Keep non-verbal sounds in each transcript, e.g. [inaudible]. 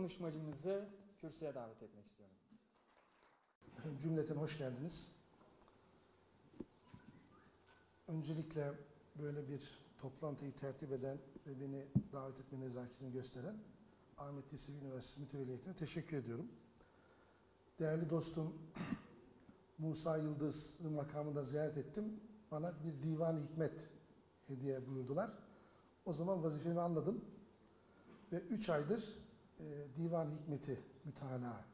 konuşmacımızı kürsüye davet etmek istiyorum. Cümleten hoş geldiniz. Öncelikle böyle bir toplantıyı tertip eden ve beni davet etme nezaketini gösteren Ahmet Yesevi Üniversitesi Mütevelli teşekkür ediyorum. Değerli dostum [clears throat] Musa Yıldız makamında ziyaret ettim. Bana bir divan hikmet hediye buyurdular. O zaman vazifemi anladım. Ve üç aydır e, divan hikmeti mütalaa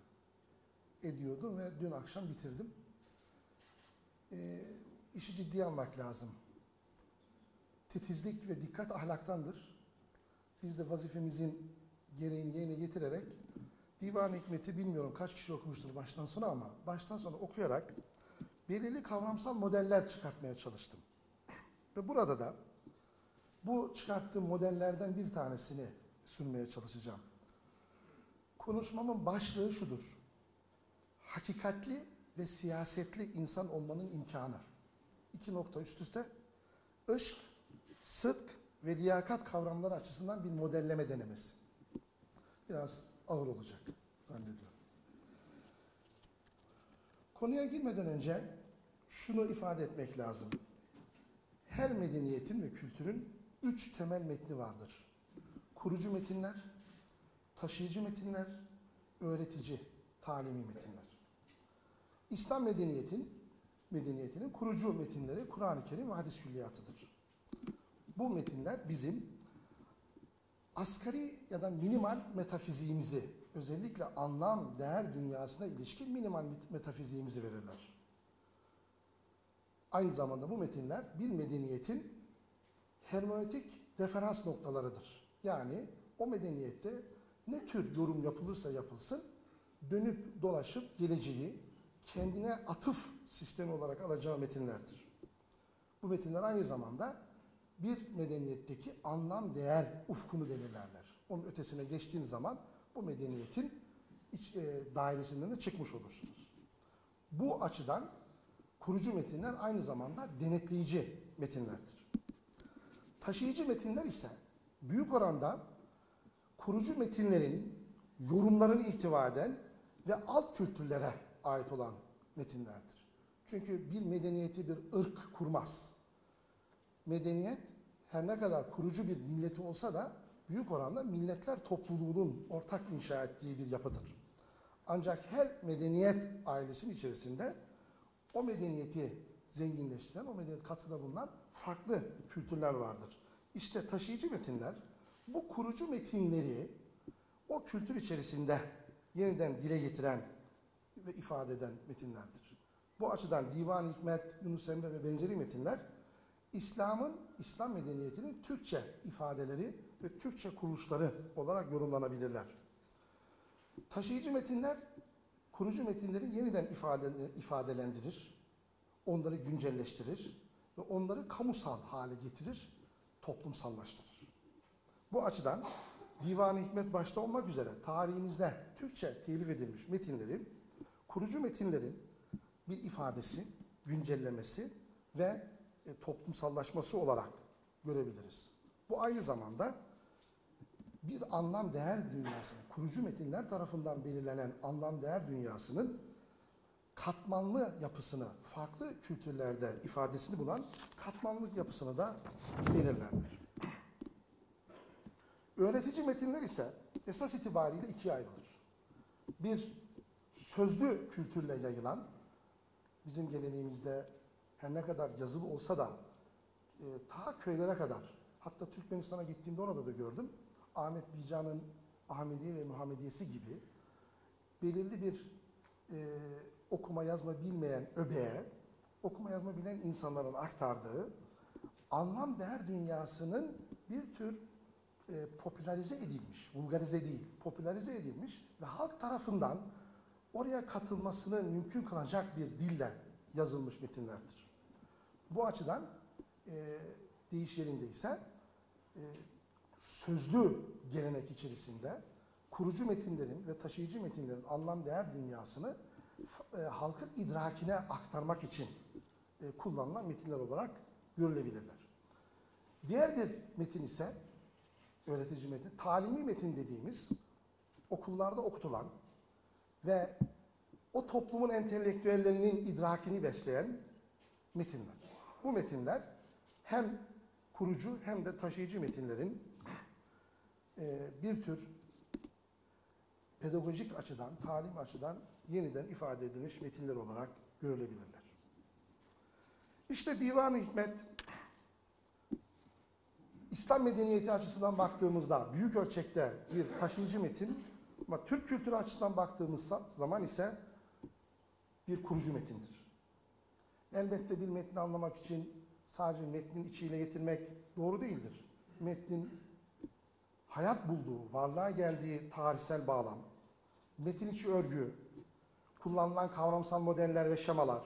ediyordum ve dün akşam bitirdim. E, işi ciddiye almak lazım. Titizlik ve dikkat ahlaktandır. Biz de vazifemizin gereğini yerine getirerek Divan Hikmet'i bilmiyorum kaç kişi okumuştur baştan sona ama baştan sona okuyarak belirli kavramsal modeller çıkartmaya çalıştım. Ve burada da bu çıkarttığım modellerden bir tanesini sunmaya çalışacağım. Konuşmamın başlığı şudur. Hakikatli ve siyasetli insan olmanın imkanı. İki nokta üst üste. Işk, sıdk ve liyakat kavramları açısından bir modelleme denemesi. Biraz ağır olacak zannediyorum. Konuya girmeden önce şunu ifade etmek lazım. Her medeniyetin ve kültürün üç temel metni vardır. Kurucu metinler, taşıyıcı metinler, öğretici, talimi metinler. İslam medeniyetin medeniyetinin kurucu metinleri Kur'an-ı Kerim ve hadis külliyatıdır. Bu metinler bizim asgari ya da minimal metafiziğimizi, özellikle anlam, değer dünyasına ilişkin minimal metafiziğimizi verirler. Aynı zamanda bu metinler bir medeniyetin hermeneutik referans noktalarıdır. Yani o medeniyette ne tür yorum yapılırsa yapılsın, dönüp dolaşıp geleceği kendine atıf sistemi olarak alacağı metinlerdir. Bu metinler aynı zamanda bir medeniyetteki anlam değer ufkunu belirlerler. Onun ötesine geçtiğiniz zaman bu medeniyetin iç, e, dairesinden de çıkmış olursunuz. Bu açıdan kurucu metinler aynı zamanda denetleyici metinlerdir. Taşıyıcı metinler ise büyük oranda kurucu metinlerin yorumlarını ihtiva eden ve alt kültürlere ait olan metinlerdir. Çünkü bir medeniyeti bir ırk kurmaz. Medeniyet her ne kadar kurucu bir milleti olsa da büyük oranda milletler topluluğunun ortak inşa ettiği bir yapıdır. Ancak her medeniyet ailesinin içerisinde o medeniyeti zenginleştiren, o medeniyet katkıda bulunan farklı kültürler vardır. İşte taşıyıcı metinler bu kurucu metinleri o kültür içerisinde yeniden dile getiren ve ifade eden metinlerdir. Bu açıdan Divan-ı Hikmet, Yunus Emre ve benzeri metinler İslam'ın, İslam medeniyetinin Türkçe ifadeleri ve Türkçe kuruluşları olarak yorumlanabilirler. Taşıyıcı metinler, kurucu metinleri yeniden ifade, ifadelendirir, onları güncelleştirir ve onları kamusal hale getirir, toplumsallaştırır. Bu açıdan Divan-ı Hikmet başta olmak üzere tarihimizde Türkçe telif edilmiş metinlerin, kurucu metinlerin bir ifadesi, güncellemesi ve e, toplumsallaşması olarak görebiliriz. Bu aynı zamanda bir anlam değer dünyasının, kurucu metinler tarafından belirlenen anlam değer dünyasının katmanlı yapısını, farklı kültürlerde ifadesini bulan katmanlık yapısını da belirlerler. Öğretici metinler ise esas itibariyle ikiye ayrılır. Bir, sözlü kültürle yayılan, bizim geleneğimizde her ne kadar yazılı olsa da e, ta köylere kadar, hatta Türkmenistan'a gittiğimde orada da gördüm, Ahmet Bican'ın Ahmediye ve Muhammediyesi gibi belirli bir e, okuma yazma bilmeyen öbeğe, okuma yazma bilen insanların aktardığı anlam değer dünyasının bir tür e, popülerize edilmiş, vulgarize değil, popülerize edilmiş ve halk tarafından oraya katılmasını mümkün kılacak bir dille yazılmış metinlerdir. Bu açıdan e, deyiş yerinde ise e, sözlü gelenek içerisinde kurucu metinlerin ve taşıyıcı metinlerin anlam değer dünyasını e, halkın idrakine aktarmak için e, kullanılan metinler olarak görülebilirler. Diğer bir metin ise öğretici metin, talimi metin dediğimiz okullarda okutulan ve o toplumun entelektüellerinin idrakini besleyen metinler. Bu metinler hem kurucu hem de taşıyıcı metinlerin e, bir tür pedagojik açıdan, talim açıdan yeniden ifade edilmiş metinler olarak görülebilirler. İşte Divan-ı Hikmet İslam medeniyeti açısından baktığımızda büyük ölçekte bir taşıyıcı metin ama Türk kültürü açısından baktığımız zaman ise bir kurucu metindir. Elbette bir metni anlamak için sadece metnin içiyle yetinmek doğru değildir. Metnin hayat bulduğu, varlığa geldiği tarihsel bağlam, metin içi örgü, kullanılan kavramsal modeller ve şemalar,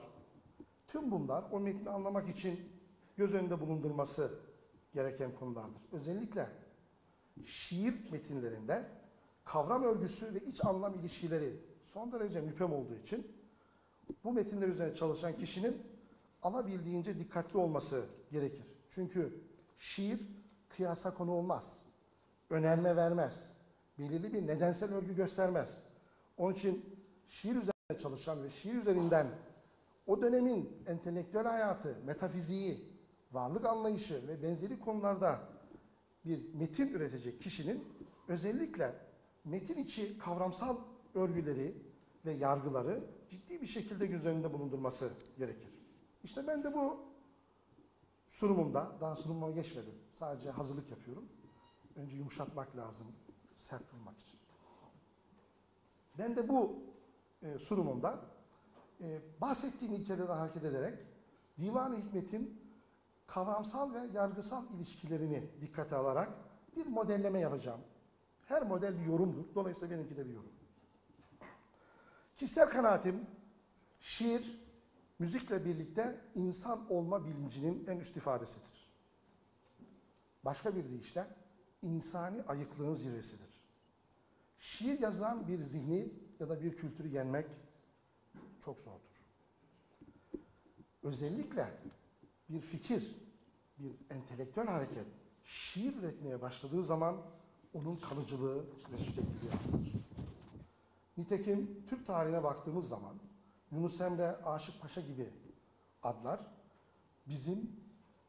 tüm bunlar o metni anlamak için göz önünde bulundurması gereken konulardır. Özellikle şiir metinlerinde kavram örgüsü ve iç anlam ilişkileri son derece müphem olduğu için bu metinler üzerine çalışan kişinin alabildiğince dikkatli olması gerekir. Çünkü şiir kıyasa konu olmaz. Önerme vermez. Belirli bir nedensel örgü göstermez. Onun için şiir üzerine çalışan ve şiir üzerinden o dönemin entelektüel hayatı, metafiziği, varlık anlayışı ve benzeri konularda bir metin üretecek kişinin özellikle metin içi kavramsal örgüleri ve yargıları ciddi bir şekilde göz önünde bulundurması gerekir. İşte ben de bu sunumumda, daha sunumuma geçmedim. Sadece hazırlık yapıyorum. Önce yumuşatmak lazım, sert vurmak için. Ben de bu e, sunumumda e, bahsettiğim ilkelerden hareket ederek Divan-ı Hikmet'in kavramsal ve yargısal ilişkilerini dikkate alarak bir modelleme yapacağım. Her model bir yorumdur. Dolayısıyla benimki de bir yorum. Kişisel kanaatim, şiir, müzikle birlikte insan olma bilincinin en üst ifadesidir. Başka bir deyişle, insani ayıklığın zirvesidir. Şiir yazan bir zihni ya da bir kültürü yenmek çok zordur. Özellikle bir fikir, bir entelektüel hareket şiir üretmeye başladığı zaman onun kalıcılığı ve sürekliliği artar. Nitekim Türk tarihine baktığımız zaman Yunus Emre, Aşık Paşa gibi adlar bizim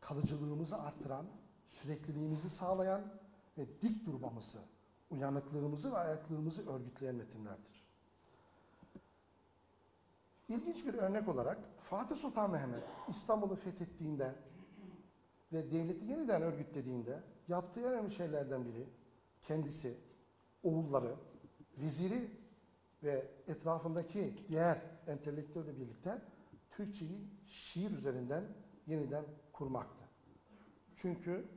kalıcılığımızı artıran, sürekliliğimizi sağlayan ve dik durmamızı, uyanıklığımızı ve ayaklığımızı örgütleyen metinlerdir. İlginç bir örnek olarak Fatih Sultan Mehmet İstanbul'u fethettiğinde ve devleti yeniden örgütlediğinde yaptığı önemli şeylerden biri kendisi, oğulları, veziri ve etrafındaki diğer entelektüelle birlikte Türkçeyi şiir üzerinden yeniden kurmaktı. Çünkü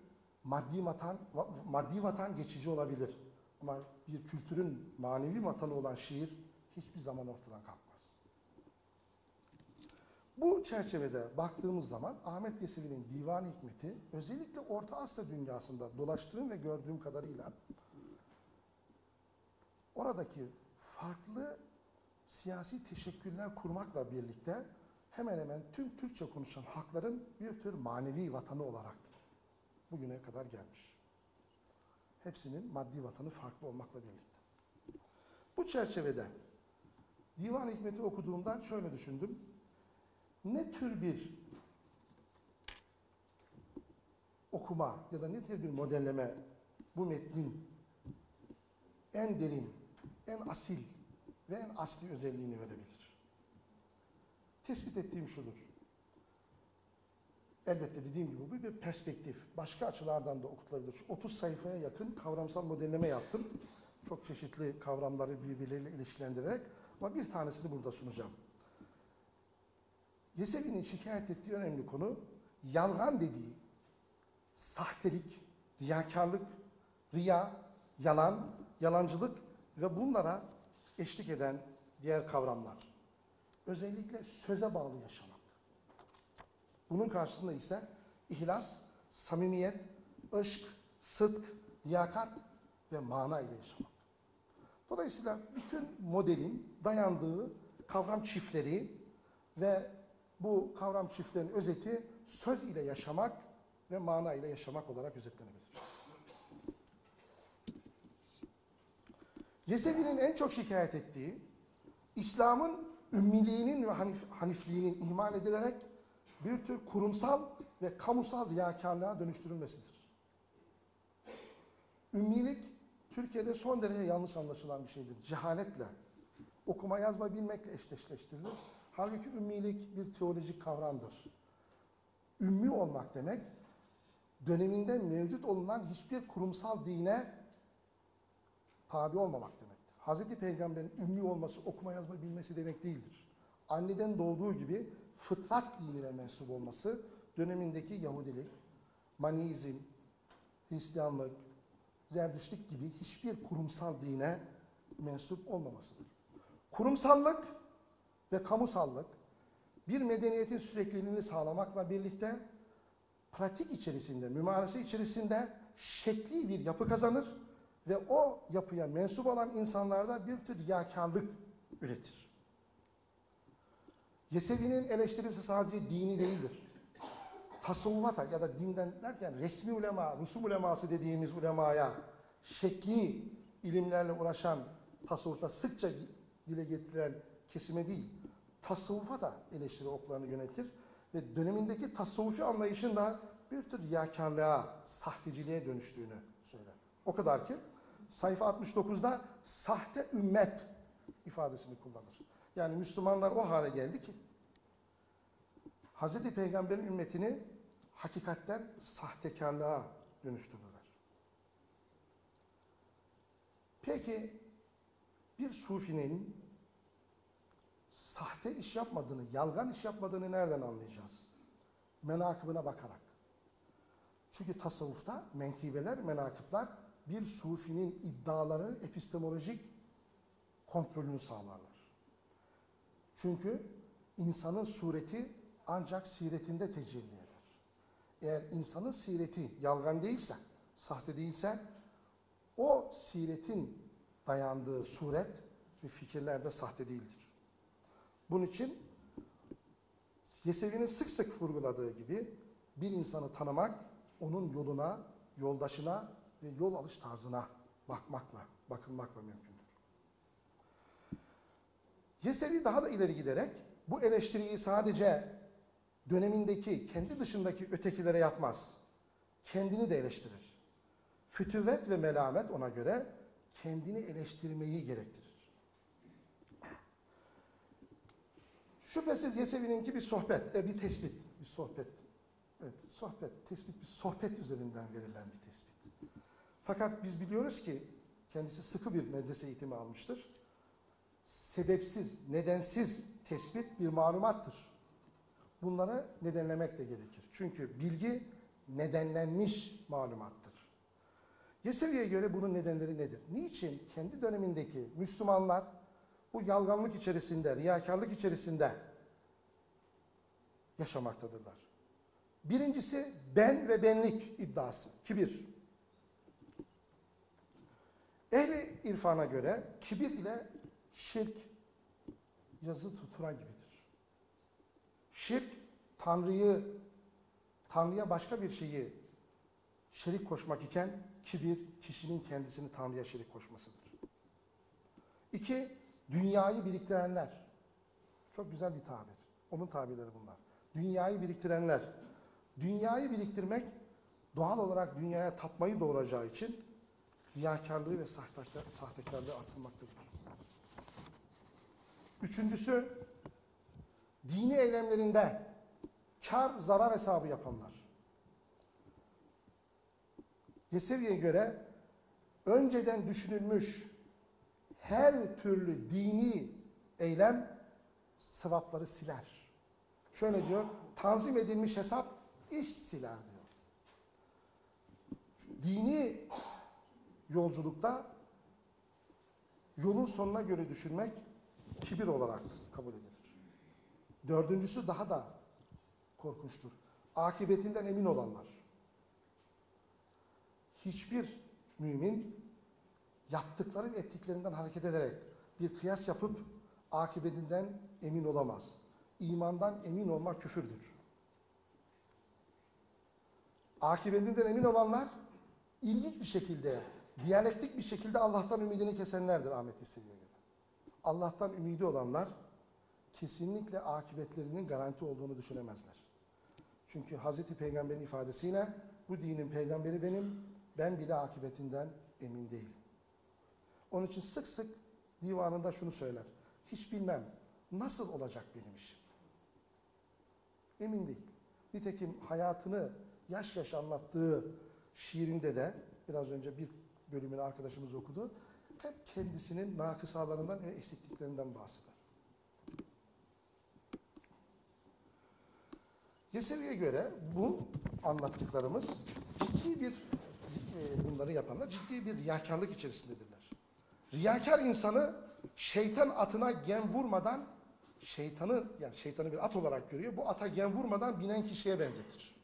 maddi vatan, maddi vatan geçici olabilir. Ama bir kültürün manevi vatanı olan şiir hiçbir zaman ortadan kalkmaz. Bu çerçevede baktığımız zaman Ahmet Yesevi'nin Divan-ı Hikmeti özellikle Orta Asya dünyasında dolaştığım ve gördüğüm kadarıyla oradaki farklı siyasi teşekküller kurmakla birlikte hemen hemen tüm Türkçe konuşan halkların bir tür manevi vatanı olarak bugüne kadar gelmiş. Hepsinin maddi vatanı farklı olmakla birlikte. Bu çerçevede Divan-ı Hikmet'i okuduğumda şöyle düşündüm. Ne tür bir okuma ya da ne tür bir modelleme bu metnin en derin, en asil ve en asli özelliğini verebilir? Tespit ettiğim şudur. Elbette dediğim gibi bu bir perspektif. Başka açılardan da okutulabilir. 30 sayfaya yakın kavramsal modelleme yaptım. Çok çeşitli kavramları birbirleriyle ilişkilendirerek ama bir tanesini burada sunacağım. Yesevi'nin şikayet ettiği önemli konu yalgan dediği sahtelik, riyakarlık, riya, yalan, yalancılık ve bunlara eşlik eden diğer kavramlar. Özellikle söze bağlı yaşamak. Bunun karşısında ise ihlas, samimiyet, ışk, sıdk, liyakat ve mana ile yaşamak. Dolayısıyla bütün modelin dayandığı kavram çiftleri ve bu kavram çiftlerin özeti söz ile yaşamak ve mana ile yaşamak olarak özetlenebilir. Yesevi'nin en çok şikayet ettiği İslam'ın ümmiliğinin ve hanif, hanifliğinin ihmal edilerek bir tür kurumsal ve kamusal riyakarlığa dönüştürülmesidir. Ümmilik Türkiye'de son derece yanlış anlaşılan bir şeydir. Cehaletle, okuma yazma bilmekle eşleştirilir. Halbuki ümmilik bir teolojik kavramdır. Ümmi olmak demek, döneminde mevcut olunan hiçbir kurumsal dine tabi olmamak demektir. Hazreti Peygamber'in ümmi olması, okuma yazma bilmesi demek değildir. Anneden doğduğu gibi fıtrat dinine mensup olması, dönemindeki Yahudilik, Manizm, Hristiyanlık, Zerdüştlik gibi hiçbir kurumsal dine mensup olmamasıdır. Kurumsallık ve kamusallık bir medeniyetin sürekliliğini sağlamakla birlikte pratik içerisinde, mümarese içerisinde şekli bir yapı kazanır ve o yapıya mensup olan insanlarda bir tür riyakarlık üretir. Yesevi'nin eleştirisi sadece dini değildir. Tasavvufata ya da dinden derken resmi ulema, rusum uleması dediğimiz ulemaya şekli ilimlerle uğraşan tasavvufta sıkça dile getirilen kesime değil, tasavvufa da eleştiri oklarını yönetir ve dönemindeki tasavvufi anlayışın da bir tür riyakarlığa, sahteciliğe dönüştüğünü söyler. O kadar ki sayfa 69'da sahte ümmet ifadesini kullanır. Yani Müslümanlar o hale geldi ki Hz. Peygamber'in ümmetini hakikatten sahtekarlığa dönüştürürler. Peki bir sufinin sahte iş yapmadığını, yalgan iş yapmadığını nereden anlayacağız? Menakıbına bakarak. Çünkü tasavvufta menkibeler, menakıplar bir sufinin iddialarının epistemolojik kontrolünü sağlarlar. Çünkü insanın sureti ancak siretinde tecelli eder. Eğer insanın sireti yalgan değilse, sahte değilse, o siretin dayandığı suret ve fikirler de sahte değildir. Bunun için Yesevi'nin sık sık vurguladığı gibi bir insanı tanımak, onun yoluna, yoldaşına ve yol alış tarzına bakmakla, bakılmakla mümkündür. Yesevi daha da ileri giderek bu eleştiriyi sadece dönemindeki, kendi dışındaki ötekilere yapmaz. Kendini de eleştirir. Fütüvet ve melamet ona göre kendini eleştirmeyi gerektirir. Şüphesiz Yesevi'ninki bir sohbet, e, bir tespit, bir sohbet. Evet, sohbet, tespit bir sohbet üzerinden verilen bir tespit. Fakat biz biliyoruz ki kendisi sıkı bir medrese eğitimi almıştır. Sebepsiz, nedensiz tespit bir malumattır. Bunları nedenlemek de gerekir. Çünkü bilgi nedenlenmiş malumattır. Yesevi'ye göre bunun nedenleri nedir? Niçin kendi dönemindeki Müslümanlar bu yalganlık içerisinde, riyakarlık içerisinde yaşamaktadırlar? Birincisi ben ve benlik iddiası, kibir. Ehli irfana göre kibir ile şirk yazı tutura gibidir. Şirk, Tanrı'yı, Tanrı'ya başka bir şeyi şerik koşmak iken kibir, kişinin kendisini Tanrı'ya şerik koşmasıdır. İki, dünyayı biriktirenler. Çok güzel bir tabir. Onun tabirleri bunlar. Dünyayı biriktirenler. Dünyayı biriktirmek doğal olarak dünyaya tapmayı doğuracağı için riyakarlığı ve sahtekar, sahtekarlığı artırmaktadır. Üçüncüsü, dini eylemlerinde kar zarar hesabı yapanlar. Yesevi'ye göre önceden düşünülmüş her türlü dini eylem sevapları siler. Şöyle diyor, tanzim edilmiş hesap iş siler diyor. Dini yolculukta yolun sonuna göre düşünmek kibir olarak kabul edilir. Dördüncüsü daha da korkunçtur. Akibetinden emin olanlar. Hiçbir mümin yaptıkları ve ettiklerinden hareket ederek bir kıyas yapıp akibetinden emin olamaz. İmandan emin olmak küfürdür. Akibetinden emin olanlar ilginç bir şekilde Diyalektik bir şekilde Allah'tan ümidini kesenlerdir Ahmet göre. Allah'tan ümidi olanlar kesinlikle akıbetlerinin garanti olduğunu düşünemezler. Çünkü Hazreti Peygamber'in ifadesiyle bu dinin peygamberi benim, ben bile akıbetinden emin değilim. Onun için sık sık divanında şunu söyler. Hiç bilmem nasıl olacak benim işim. Emin değil. Nitekim hayatını yaş yaş anlattığı şiirinde de biraz önce bir bölümünü arkadaşımız okudu. Hep kendisinin nakısalarından ve eksikliklerinden bahseder. Yesevi'ye göre bu anlattıklarımız ciddi bir e, bunları yapanlar ciddi bir riyakarlık içerisindedirler. Riyakar insanı şeytan atına gem vurmadan şeytanı yani şeytanı bir at olarak görüyor. Bu ata gem vurmadan binen kişiye benzetir.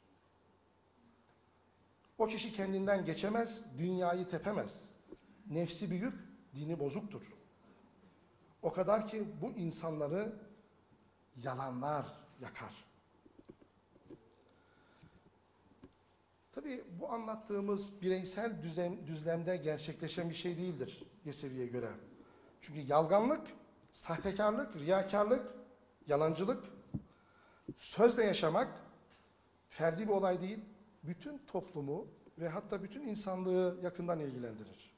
O kişi kendinden geçemez, dünyayı tepemez. Nefsi büyük, dini bozuktur. O kadar ki bu insanları yalanlar yakar. Tabii bu anlattığımız bireysel düzen, düzlemde gerçekleşen bir şey değildir Yesevi'ye göre. Çünkü yalganlık, sahtekarlık, riyakarlık, yalancılık, sözle yaşamak ferdi bir olay değil, bütün toplumu ve hatta bütün insanlığı yakından ilgilendirir.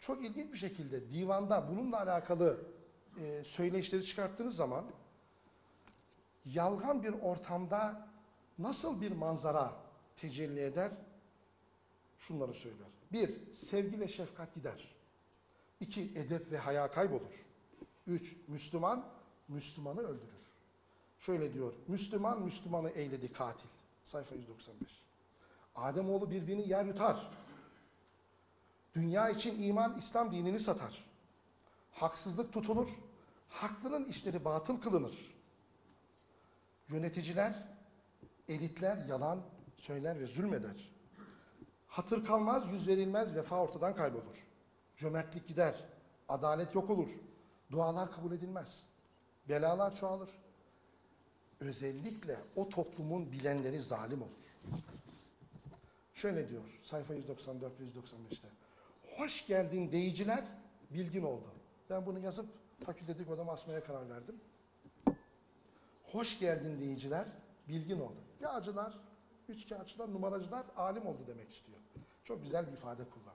Çok ilginç bir şekilde divanda bununla alakalı e, söyleşleri çıkarttığınız zaman yalgan bir ortamda nasıl bir manzara tecelli eder? Şunları söyler. Bir, sevgi ve şefkat gider. İki, edep ve haya kaybolur. Üç, Müslüman, Müslümanı öldürür. Şöyle diyor, Müslüman, Müslümanı eyledi katil. Sayfa 195. Ademoğlu birbirini yer yutar. Dünya için iman, İslam dinini satar. Haksızlık tutulur, haklının işleri batıl kılınır. Yöneticiler, elitler yalan söyler ve zulmeder. Hatır kalmaz, yüz verilmez, vefa ortadan kaybolur. Cömertlik gider, adalet yok olur. Dualar kabul edilmez. Belalar çoğalır. Özellikle o toplumun bilenleri zalim olur. Şöyle diyor sayfa 194 ve 195'te. Hoş geldin deyiciler bilgin oldu. Ben bunu yazıp fakültetik odama asmaya karar verdim. Hoş geldin deyiciler bilgin oldu. Yağcılar, üçkağıtçılar, numaracılar alim oldu demek istiyor. Çok güzel bir ifade kullanmış.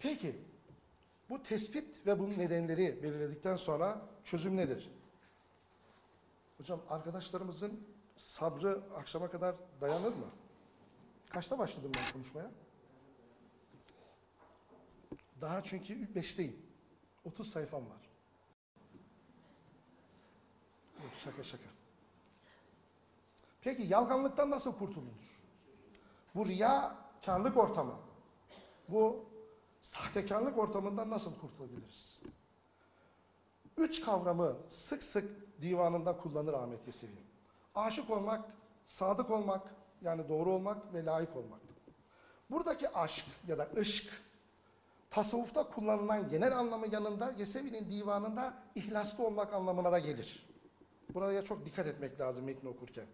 Peki, bu tespit ve bunun nedenleri belirledikten sonra çözüm nedir? Hocam arkadaşlarımızın sabrı akşama kadar dayanır mı? Kaçta başladım ben konuşmaya? Daha çünkü beşteyim. 30 sayfam var. Şaka şaka. Peki yalganlıktan nasıl kurtulunur? Bu riyakarlık ortamı, bu sahtekarlık ortamından nasıl kurtulabiliriz? Üç kavramı sık sık divanında kullanır Ahmet Yesevi. Aşık olmak, sadık olmak, yani doğru olmak ve layık olmak. Buradaki aşk ya da ışk, tasavvufta kullanılan genel anlamı yanında Yesevi'nin divanında ihlaslı olmak anlamına da gelir. Buraya çok dikkat etmek lazım metni okurken.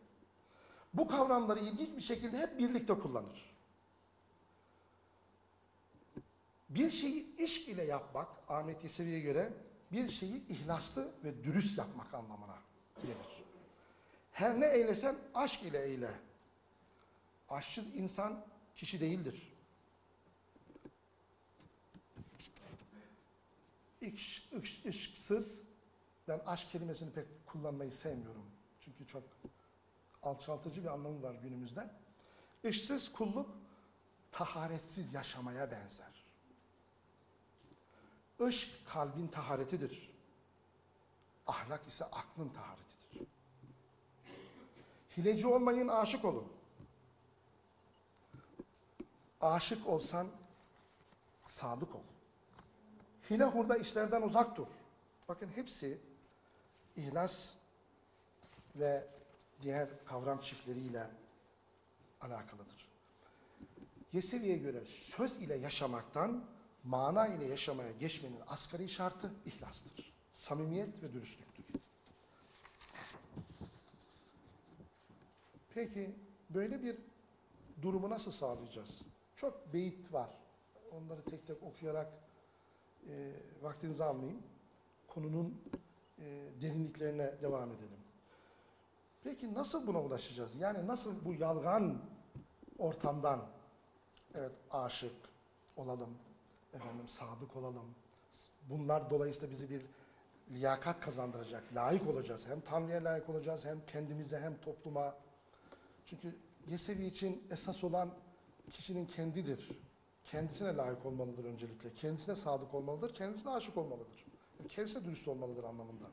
Bu kavramları ilginç bir şekilde hep birlikte kullanır. Bir şeyi iş ile yapmak Ahmet Yesevi'ye göre bir şeyi ihlaslı ve dürüst yapmak anlamına gelir. Her ne eylesen aşk ile eyle. Aşksız insan kişi değildir. İş, ben aşk kelimesini pek kullanmayı sevmiyorum. Çünkü çok alçaltıcı bir anlamı var günümüzde. Işsız kulluk, taharetsiz yaşamaya benzer. Işk kalbin taharetidir. Ahlak ise aklın taharetidir. Hileci olmayın, aşık olun. Aşık olsan sadık ol. Hile hurda işlerden uzak dur. Bakın hepsi ihlas ve diğer kavram çiftleriyle alakalıdır. Yesevi'ye göre söz ile yaşamaktan mana ile yaşamaya geçmenin asgari şartı ihlastır. Samimiyet ve dürüstlüktür. Peki böyle bir durumu nasıl sağlayacağız? Çok beyit var. Onları tek tek okuyarak e, vaktinizi almayayım. Konunun e, derinliklerine devam edelim. Peki nasıl buna ulaşacağız? Yani nasıl bu yalgan ortamdan evet aşık olalım, efendim sadık olalım. Bunlar dolayısıyla bizi bir liyakat kazandıracak, layık olacağız. Hem Tanrı'ya layık olacağız, hem kendimize, hem topluma. Çünkü Yesevi için esas olan kişinin kendidir. Kendisine layık olmalıdır öncelikle. Kendisine sadık olmalıdır, kendisine aşık olmalıdır. Kendisine dürüst olmalıdır anlamında.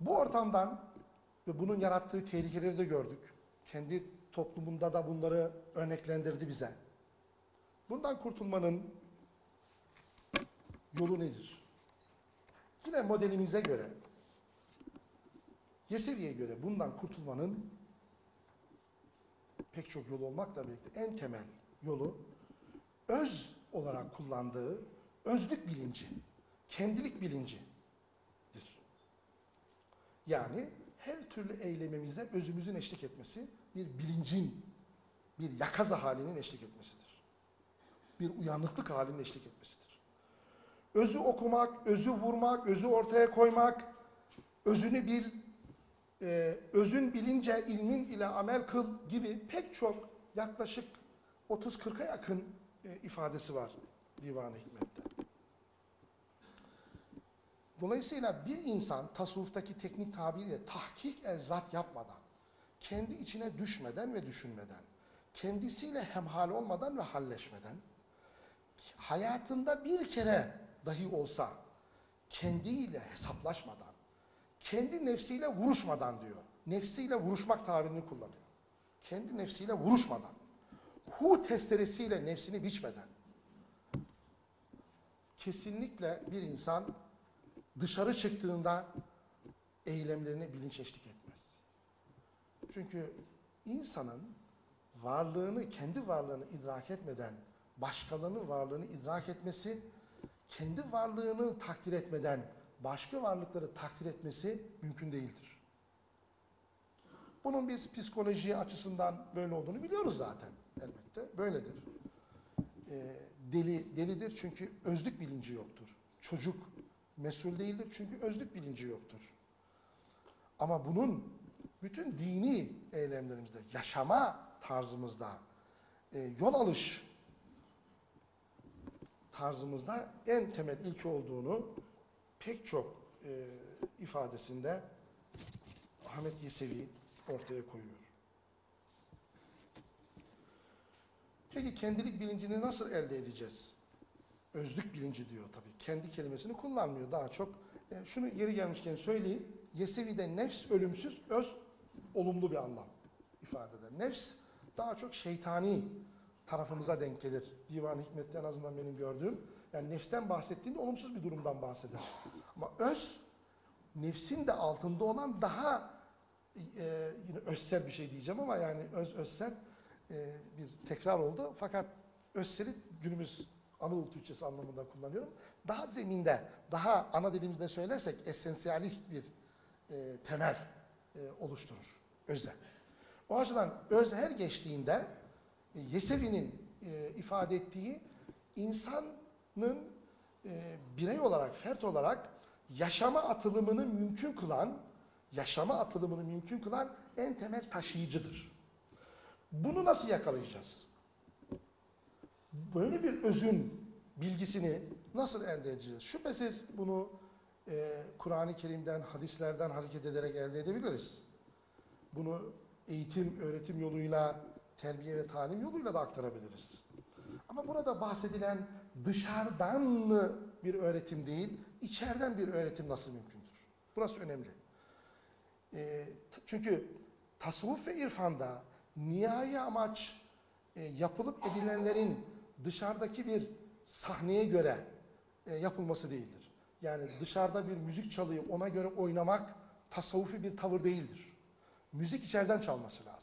Bu ortamdan ve bunun yarattığı tehlikeleri de gördük. Kendi toplumunda da bunları örneklendirdi bize. Bundan kurtulmanın yolu nedir? Yine modelimize göre, Yesevi'ye göre bundan kurtulmanın pek çok yolu olmakla birlikte en temel yolu öz olarak kullandığı özlük bilinci, kendilik bilincidir. Yani her türlü eylemimize özümüzün eşlik etmesi, bir bilincin, bir yakaza halinin eşlik etmesidir. Bir uyanıklık halinin eşlik etmesidir. Özü okumak, özü vurmak, özü ortaya koymak, özünü bir e, özün bilince ilmin ile amel kıl gibi pek çok yaklaşık 30-40'a yakın e, ifadesi var Divan-ı Hikmet'te. Dolayısıyla bir insan tasavvuftaki teknik tabiriyle tahkik el zat yapmadan, kendi içine düşmeden ve düşünmeden, kendisiyle hemhal olmadan ve halleşmeden, hayatında bir kere dahi olsa kendiyle hesaplaşmadan, kendi nefsiyle vuruşmadan diyor. Nefsiyle vuruşmak tabirini kullanıyor. Kendi nefsiyle vuruşmadan, hu testeresiyle nefsini biçmeden, kesinlikle bir insan dışarı çıktığında eylemlerine bilinç etmez. Çünkü insanın varlığını, kendi varlığını idrak etmeden başkalarının varlığını idrak etmesi, kendi varlığını takdir etmeden başka varlıkları takdir etmesi mümkün değildir. Bunun biz psikoloji açısından böyle olduğunu biliyoruz zaten elbette. Böyledir. Ee, deli delidir çünkü özlük bilinci yoktur. Çocuk mesul değildir çünkü özlük bilinci yoktur. Ama bunun bütün dini eylemlerimizde, yaşama tarzımızda, e, yol alış tarzımızda en temel ilke olduğunu pek çok e, ifadesinde Ahmet Yesevi ortaya koyuyor. Peki kendilik bilincini nasıl elde edeceğiz? Özlük bilinci diyor tabii. Kendi kelimesini kullanmıyor daha çok. E, şunu yeri gelmişken söyleyeyim. Yesevi'de nefs ölümsüz, öz olumlu bir anlam ifade eder. Nefs daha çok şeytani tarafımıza denk gelir. Divan Hikmet'te en azından benim gördüğüm. Yani nefsten bahsettiğinde olumsuz bir durumdan bahseder. Ama öz, nefsin de altında olan daha e, yine özsel bir şey diyeceğim ama yani öz özsel e, bir tekrar oldu. Fakat özseli günümüz Anadolu Türkçesi anlamında kullanıyorum. Daha zeminde, daha ana dilimizde söylersek esensiyalist bir e, temel e, oluşturur. Özel. O açıdan öz her geçtiğinde Yesevi'nin e, ifade ettiği insanın e, birey olarak, fert olarak yaşama atılımını mümkün kılan, yaşama atılımını mümkün kılan en temel taşıyıcıdır. Bunu nasıl yakalayacağız? Böyle bir özün bilgisini nasıl elde edeceğiz? Şüphesiz bunu e, Kur'an-ı Kerim'den, hadislerden hareket ederek elde edebiliriz. Bunu eğitim, öğretim yoluyla, terbiye ve talim yoluyla da aktarabiliriz. Ama burada bahsedilen dışarıdan bir öğretim değil, içeriden bir öğretim nasıl mümkündür? Burası önemli. E, çünkü tasavvuf ve irfanda nihai amaç e, yapılıp edilenlerin dışarıdaki bir sahneye göre e, yapılması değildir. Yani dışarıda bir müzik çalıyor, ona göre oynamak tasavvufi bir tavır değildir. Müzik içeriden çalması lazım.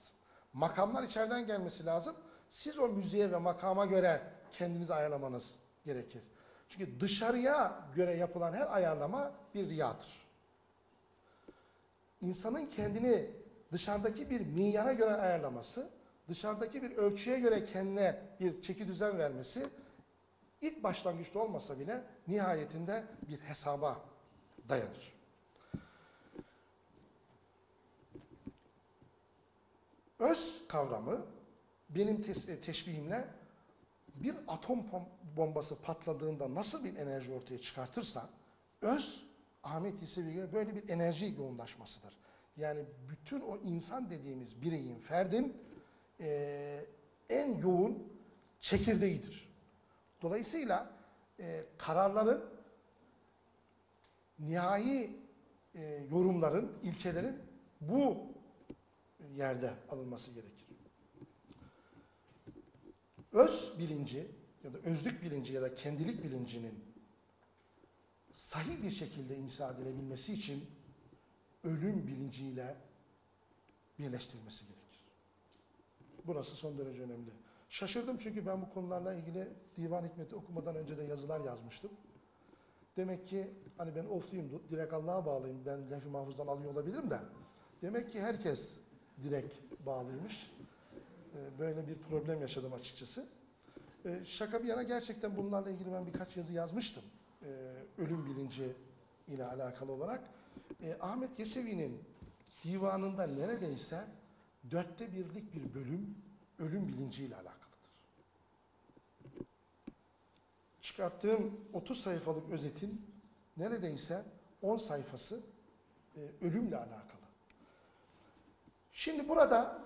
Makamlar içeriden gelmesi lazım. Siz o müziğe ve makama göre kendinizi ayarlamanız gerekir. Çünkü dışarıya göre yapılan her ayarlama bir riyadır. İnsanın kendini dışarıdaki bir miyara göre ayarlaması, dışarıdaki bir ölçüye göre kendine bir çeki düzen vermesi ilk başlangıçta olmasa bile nihayetinde bir hesaba dayanır. Öz kavramı benim e, teşbihimle bir atom bombası patladığında nasıl bir enerji ortaya çıkartırsa öz Ahmet Yesevi'ye göre böyle bir enerji yoğunlaşmasıdır. Yani bütün o insan dediğimiz bireyin, ferdin eee, en yoğun çekirdeğidir. Dolayısıyla eee, kararların, nihai eee, yorumların, ilkelerin bu yerde alınması gerekir. Öz bilinci ya da özlük bilinci ya da kendilik bilincinin sahih bir şekilde inşa edilebilmesi için ölüm bilinciyle birleştirilmesi gerekir. Burası son derece önemli. Şaşırdım çünkü ben bu konularla ilgili divan hikmeti okumadan önce de yazılar yazmıştım. Demek ki hani ben ofluyum, direkt Allah'a bağlıyım, ben lef-i mahfuzdan alıyor olabilirim de. Demek ki herkes direkt bağlıymış. Ee, Böyle bir problem yaşadım açıkçası. Ee, Şaka bir yana gerçekten bunlarla ilgili ben birkaç yazı yazmıştım. Ee, Ölüm bilinci ile alakalı olarak. Ahmet Yesevi'nin divanında neredeyse dörtte birlik bir bölüm ölüm bilinciyle alakalıdır. Çıkarttığım 30 sayfalık özetin neredeyse 10 sayfası e, ölümle alakalı. Şimdi burada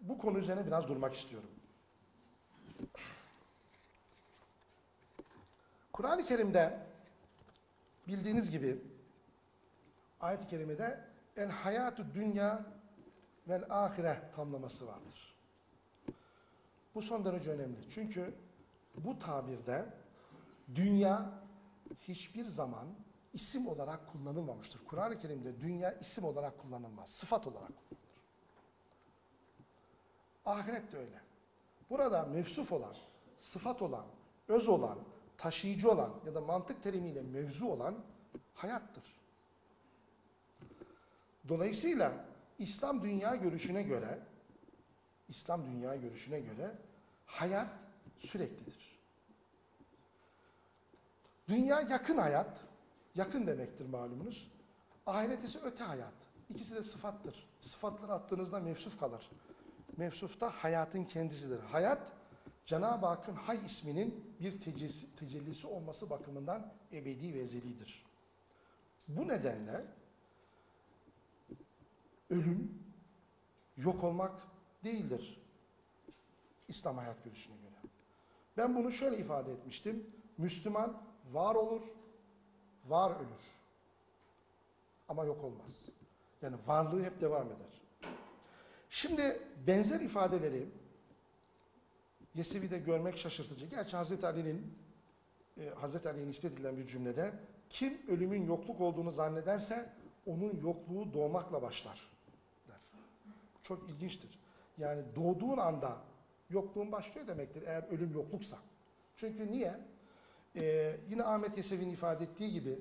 bu konu üzerine biraz durmak istiyorum. Kur'an-ı Kerim'de bildiğiniz gibi ayet-i kerimede el hayatü dünya vel ahire tamlaması vardır. Bu son derece önemli. Çünkü bu tabirde dünya hiçbir zaman isim olarak kullanılmamıştır. Kur'an-ı Kerim'de dünya isim olarak kullanılmaz, sıfat olarak kullanılır. Ahiret de öyle. Burada mevsuf olan, sıfat olan, öz olan, taşıyıcı olan ya da mantık terimiyle mevzu olan hayattır. Dolayısıyla İslam dünya görüşüne göre İslam dünya görüşüne göre hayat süreklidir. Dünya yakın hayat, yakın demektir malumunuz. Ahiret ise öte hayat. İkisi de sıfattır. Sıfatları attığınızda mevsuf kalır. Mevsufta hayatın kendisidir. Hayat, Cenab-ı Hakk'ın Hay isminin bir tecellisi, tecellisi olması bakımından ebedi ve ezelidir. Bu nedenle ölüm yok olmak değildir İslam hayat görüşüne göre. Ben bunu şöyle ifade etmiştim. Müslüman var olur, var ölür. Ama yok olmaz. Yani varlığı hep devam eder. Şimdi benzer ifadeleri Yesevi'de görmek şaşırtıcı. Gerçi Hazreti Ali'nin e, Hazreti Ali'ye nispet edilen bir cümlede kim ölümün yokluk olduğunu zannederse onun yokluğu doğmakla başlar der. Çok ilginçtir. Yani doğduğun anda yokluğun başlıyor demektir eğer ölüm yokluksa. Çünkü niye? Ee, yine Ahmet Yesevi'nin ifade ettiği gibi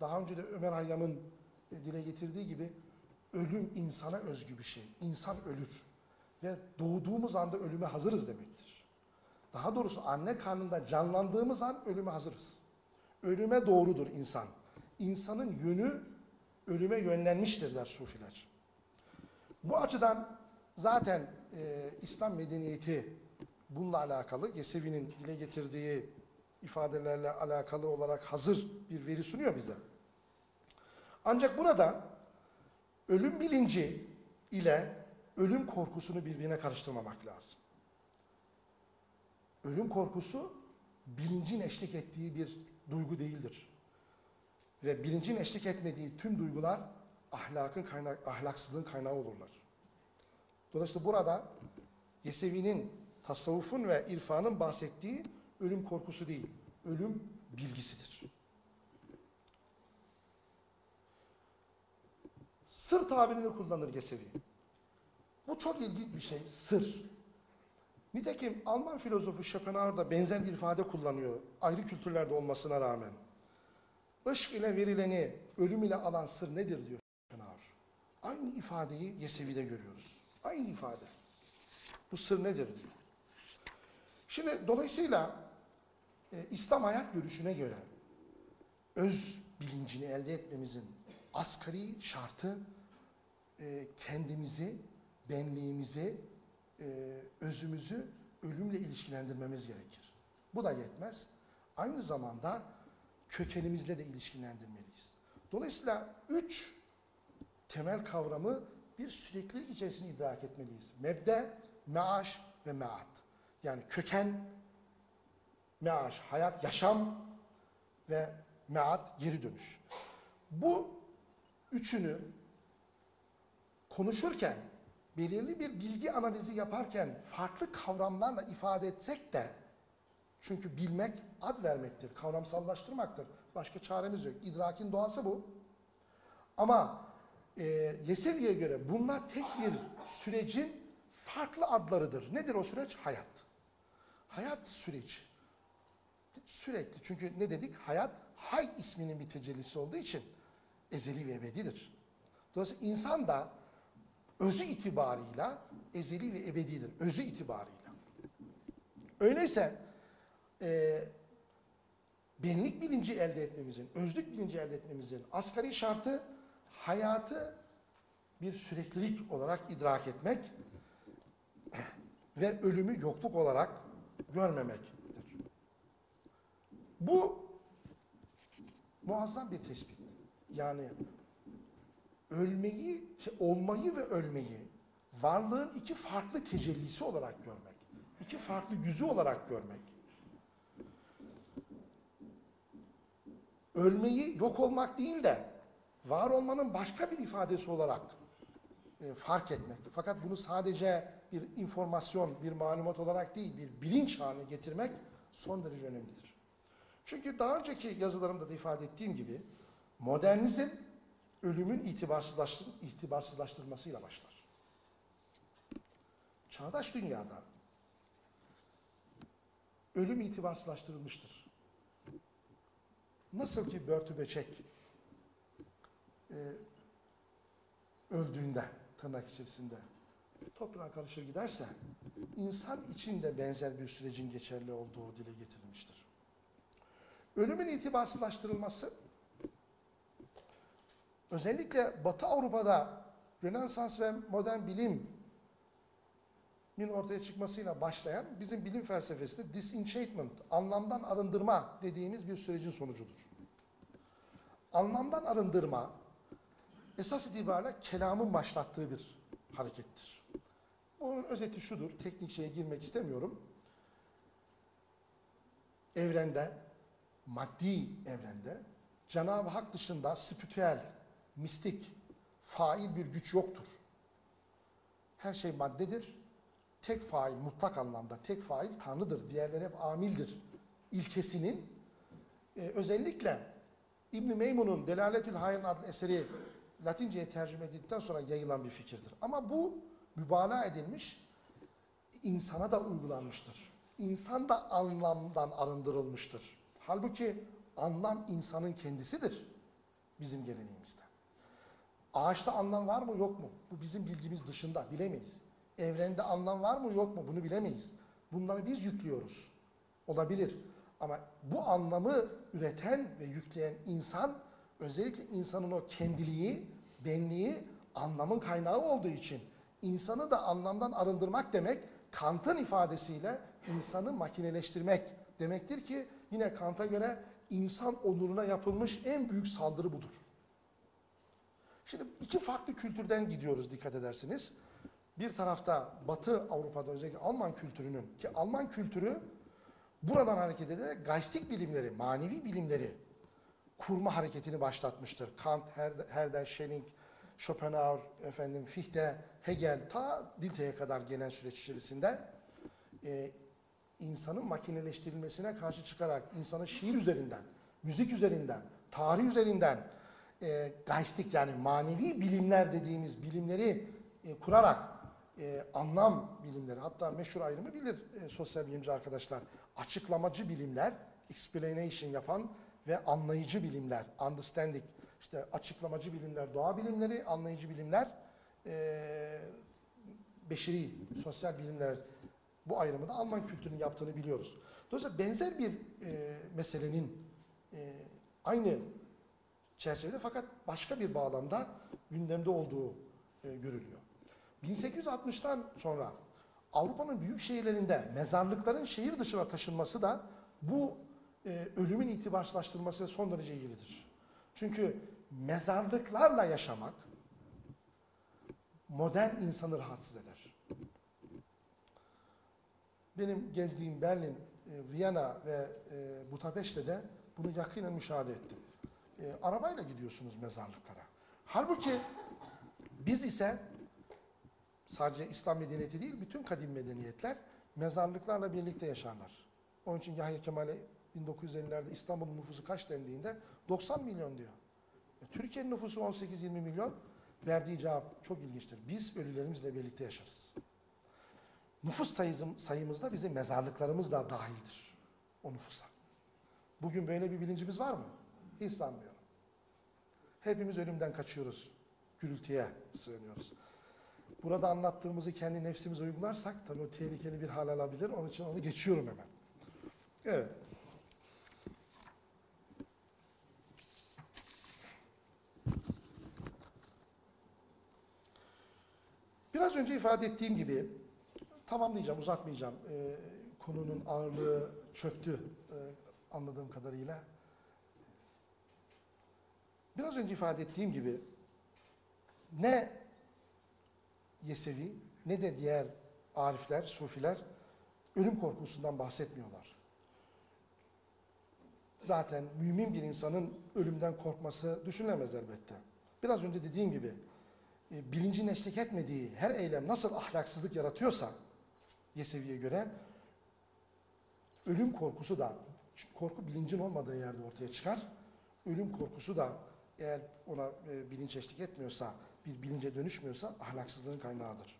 daha önce de Ömer Hayyam'ın dile getirdiği gibi ölüm insana özgü bir şey. İnsan ölür. Ve doğduğumuz anda ölüme hazırız demektir. Daha doğrusu anne karnında canlandığımız an ölüme hazırız. Ölüme doğrudur insan. İnsanın yönü ölüme yönlenmiştir der sufiler. Bu açıdan zaten e, İslam medeniyeti bununla alakalı, Yesevi'nin dile getirdiği ifadelerle alakalı olarak hazır bir veri sunuyor bize. Ancak burada ölüm bilinci ile ölüm korkusunu birbirine karıştırmamak lazım. Ölüm korkusu bilincin eşlik ettiği bir duygu değildir. Ve bilincin eşlik etmediği tüm duygular ahlakın kaynak, ahlaksızlığın kaynağı olurlar. Dolayısıyla burada Yesevi'nin, tasavvufun ve irfanın bahsettiği ölüm korkusu değil, ölüm bilgisidir. Sır tabirini kullanır Yesevi. Bu çok ilginç bir şey, sır. Nitekim Alman filozofu Schopenhauer da benzer bir ifade kullanıyor, ayrı kültürlerde olmasına rağmen. Işk ile verileni ölüm ile alan sır nedir diyor Schopenhauer. Aynı ifadeyi Yesevi'de görüyoruz. Aynı ifade. Bu sır nedir diyor. Şimdi dolayısıyla e, İslam hayat görüşüne göre öz bilincini elde etmemizin asgari şartı e, kendimizi, benliğimizi, e, özümüzü ölümle ilişkilendirmemiz gerekir. Bu da yetmez. Aynı zamanda kökenimizle de ilişkilendirmeliyiz. Dolayısıyla üç temel kavramı bir süreklilik içerisinde idrak etmeliyiz. Mebde, meaş ve meat. Yani köken, meaş, hayat, yaşam ve meat, geri dönüş. Bu üçünü konuşurken, belirli bir bilgi analizi yaparken farklı kavramlarla ifade etsek de çünkü bilmek ad vermektir, kavramsallaştırmaktır. Başka çaremiz yok. İdrakin doğası bu. Ama e, Yesevi'ye göre bunlar tek bir sürecin farklı adlarıdır. Nedir o süreç? Hayat. Hayat süreci. Sürekli. Çünkü ne dedik? Hayat hay isminin bir tecellisi olduğu için ezeli ve ebedidir. Dolayısıyla insan da özü itibarıyla ezeli ve ebedidir. Özü itibarıyla. Öyleyse e, benlik bilinci elde etmemizin, özlük bilinci elde etmemizin asgari şartı hayatı bir süreklilik olarak idrak etmek ve ölümü yokluk olarak görmemektir. Bu muazzam bir tespit. Yani ölmeyi, olmayı ve ölmeyi varlığın iki farklı tecellisi olarak görmek, iki farklı yüzü olarak görmek. Ölmeyi yok olmak değil de var olmanın başka bir ifadesi olarak e, fark etmek. Fakat bunu sadece bir informasyon, bir malumat olarak değil, bir bilinç haline getirmek son derece önemlidir. Çünkü daha önceki yazılarımda da ifade ettiğim gibi modernizm ölümün itibarsızlaştır itibarsızlaştırmasıyla başlar. Çağdaş dünyada ölüm itibarsızlaştırılmıştır. Nasıl ki börtü böcek e, öldüğünde tırnak içerisinde toprağa karışır giderse insan için de benzer bir sürecin geçerli olduğu dile getirilmiştir. Ölümün itibarsızlaştırılması özellikle Batı Avrupa'da Rönesans ve modern bilimin ortaya çıkmasıyla başlayan bizim bilim felsefesinde disenchantment, anlamdan arındırma dediğimiz bir sürecin sonucudur. Anlamdan arındırma esas itibariyle kelamın başlattığı bir harekettir. Bunun özeti şudur, teknik şeye girmek istemiyorum. Evrende, maddi evrende, Cenab-ı Hak dışında spiritüel, mistik, fail bir güç yoktur. Her şey maddedir. Tek fail, mutlak anlamda tek fail Tanrı'dır. Diğerleri hep amildir. İlkesinin e, özellikle İbn Meymun'un Delaletül Hayr adlı eseri Latinceye tercüme edildikten sonra yayılan bir fikirdir. Ama bu mübalağa edilmiş, insana da uygulanmıştır. İnsan da anlamdan arındırılmıştır. Halbuki anlam insanın kendisidir bizim geleneğimizde. Ağaçta anlam var mı yok mu? Bu bizim bilgimiz dışında bilemeyiz. Evrende anlam var mı yok mu bunu bilemeyiz. Bunları biz yüklüyoruz. Olabilir. Ama bu anlamı üreten ve yükleyen insan özellikle insanın o kendiliği, benliği anlamın kaynağı olduğu için insanı da anlamdan arındırmak demek Kant'ın ifadesiyle insanı makineleştirmek demektir ki yine Kant'a göre insan onuruna yapılmış en büyük saldırı budur. Şimdi iki farklı kültürden gidiyoruz dikkat edersiniz. Bir tarafta Batı Avrupa'da özellikle Alman kültürünün ki Alman kültürü buradan hareket ederek geistik bilimleri, manevi bilimleri kurma hareketini başlatmıştır. Kant, Herder, Schelling, Schopenhauer, efendim Fichte, Hegel ta Dilthey'e kadar gelen süreç içerisinde e, insanın makineleştirilmesine karşı çıkarak insanın şiir üzerinden, müzik üzerinden, tarih üzerinden e, geistik yani manevi bilimler dediğimiz bilimleri e, kurarak e, anlam bilimleri hatta meşhur ayrımı bilir e, sosyal bilimci arkadaşlar. Açıklamacı bilimler, explanation yapan ve anlayıcı bilimler, understanding işte açıklamacı bilimler, doğa bilimleri, anlayıcı bilimler, e, beşeri, sosyal bilimler bu ayrımı da Alman kültürünün yaptığını biliyoruz. Dolayısıyla benzer bir e, meselenin e, aynı çerçevede fakat başka bir bağlamda gündemde olduğu e, görülüyor. 1860'tan sonra Avrupa'nın büyük şehirlerinde mezarlıkların şehir dışına taşınması da bu e, ölümün itibarsızlaştırılması son derece ilgilidir. Çünkü mezarlıklarla yaşamak modern insanı rahatsız eder. Benim gezdiğim Berlin, e, Viyana ve e, Budapeşte de bunu yakinen müşahede ettim. E, arabayla gidiyorsunuz mezarlıklara. Halbuki biz ise sadece İslam medeniyeti değil, bütün kadim medeniyetler mezarlıklarla birlikte yaşarlar. Onun için Yahya Kemal'e 1950'lerde İstanbul'un nüfusu kaç dendiğinde 90 milyon diyor. E, Türkiye'nin nüfusu 18-20 milyon. Verdiği cevap çok ilginçtir. Biz ölülerimizle birlikte yaşarız. Nüfus sayımız, sayımızda bizim mezarlıklarımız da dahildir o nüfusa. Bugün böyle bir bilincimiz var mı? Hiç sanmıyorum. Hepimiz ölümden kaçıyoruz. Gürültüye sığınıyoruz. Burada anlattığımızı kendi nefsimize uygularsak tabii o tehlikeli bir hal alabilir. Onun için onu geçiyorum hemen. Evet. Biraz önce ifade ettiğim gibi tamamlayacağım, uzatmayacağım. Ee, konunun ağırlığı çöktü e, anladığım kadarıyla. Biraz önce ifade ettiğim gibi ne Yesevi ne de diğer arifler, sufiler ölüm korkusundan bahsetmiyorlar. Zaten mümin bir insanın ölümden korkması düşünülemez elbette. Biraz önce dediğim gibi e, bilincin eşlik etmediği her eylem nasıl ahlaksızlık yaratıyorsa Yesevi'ye göre ölüm korkusu da korku bilincin olmadığı yerde ortaya çıkar. Ölüm korkusu da eğer ona e, bilinç eşlik etmiyorsa, bir bilince dönüşmüyorsa ahlaksızlığın kaynağıdır.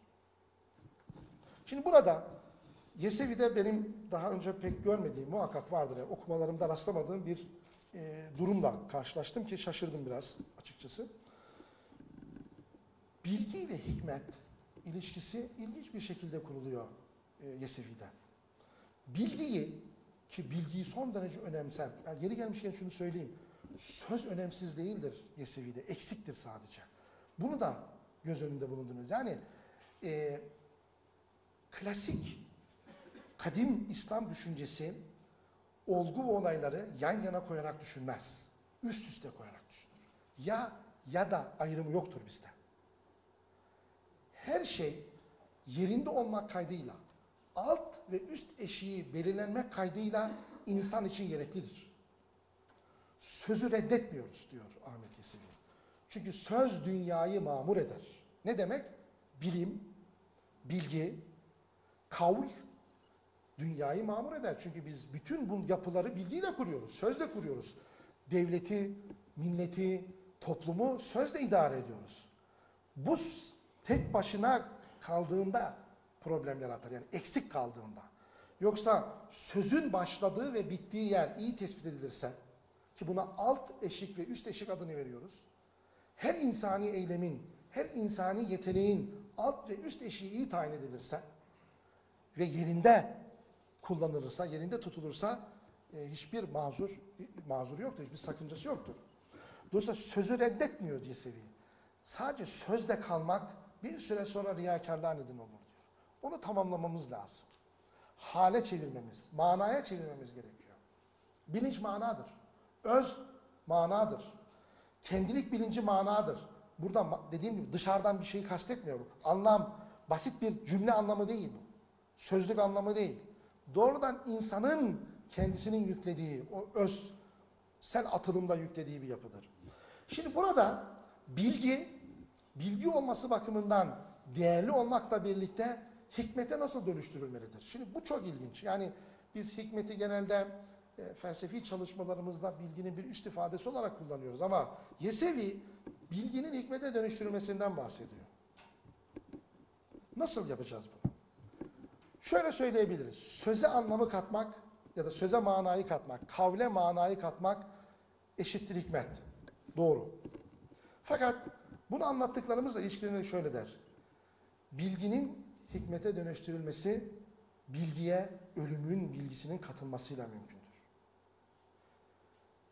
Şimdi burada Yesevi'de benim daha önce pek görmediğim, muhakkak vardır yani okumalarımda rastlamadığım bir e, durumla karşılaştım ki şaşırdım biraz açıkçası. Bilgi ile hikmet ilişkisi ilginç bir şekilde kuruluyor e, Yesevi'de. Bilgiyi ki bilgiyi son derece önemser. Yani yeri gelmişken şunu söyleyeyim. Söz önemsiz değildir Yesevi'de. Eksiktir sadece. Bunu da göz önünde bulundunuz. Yani e, klasik kadim İslam düşüncesi olgu ve olayları yan yana koyarak düşünmez. Üst üste koyarak düşünür. Ya ya da ayrımı yoktur bizde. Her şey yerinde olmak kaydıyla alt ve üst eşiği belirlenmek kaydıyla insan için gereklidir. Sözü reddetmiyoruz diyor Ahmet Yesevi. Çünkü söz dünyayı mamur eder. Ne demek? Bilim, bilgi, kavl dünyayı mamur eder. Çünkü biz bütün bu yapıları bilgiyle kuruyoruz, sözle kuruyoruz. Devleti, milleti, toplumu sözle idare ediyoruz. Bu tek başına kaldığında problem yaratır. Yani eksik kaldığında. Yoksa sözün başladığı ve bittiği yer iyi tespit edilirse ki buna alt eşik ve üst eşik adını veriyoruz. Her insani eylemin, her insani yeteneğin alt ve üst eşiği iyi tayin edilirse ve yerinde kullanılırsa, yerinde tutulursa e, hiçbir mazur mazur yoktur, hiçbir sakıncası yoktur. Dolayısıyla sözü reddetmiyor diye seviye. Sadece sözde kalmak bir süre sonra riyakarlığa neden olur diyor. Onu tamamlamamız lazım. Hale çevirmemiz, manaya çevirmemiz gerekiyor. Bilinç manadır. Öz manadır. Kendilik bilinci manadır. Burada dediğim gibi dışarıdan bir şeyi kastetmiyorum. Anlam, basit bir cümle anlamı değil bu. Sözlük anlamı değil. Doğrudan insanın kendisinin yüklediği, o öz, sen atılımda yüklediği bir yapıdır. Şimdi burada bilgi, bilgi olması bakımından değerli olmakla birlikte hikmete nasıl dönüştürülmelidir? Şimdi bu çok ilginç. Yani biz hikmeti genelde e, felsefi çalışmalarımızda bilginin bir üst ifadesi olarak kullanıyoruz ama Yesevi bilginin hikmete dönüştürülmesinden bahsediyor. Nasıl yapacağız bunu? Şöyle söyleyebiliriz. Söze anlamı katmak ya da söze manayı katmak, kavle manayı katmak eşittir hikmet. Doğru. Fakat bunu anlattıklarımızla ilişkilerini şöyle der. Bilginin hikmete dönüştürülmesi, bilgiye ölümün bilgisinin katılmasıyla mümkündür.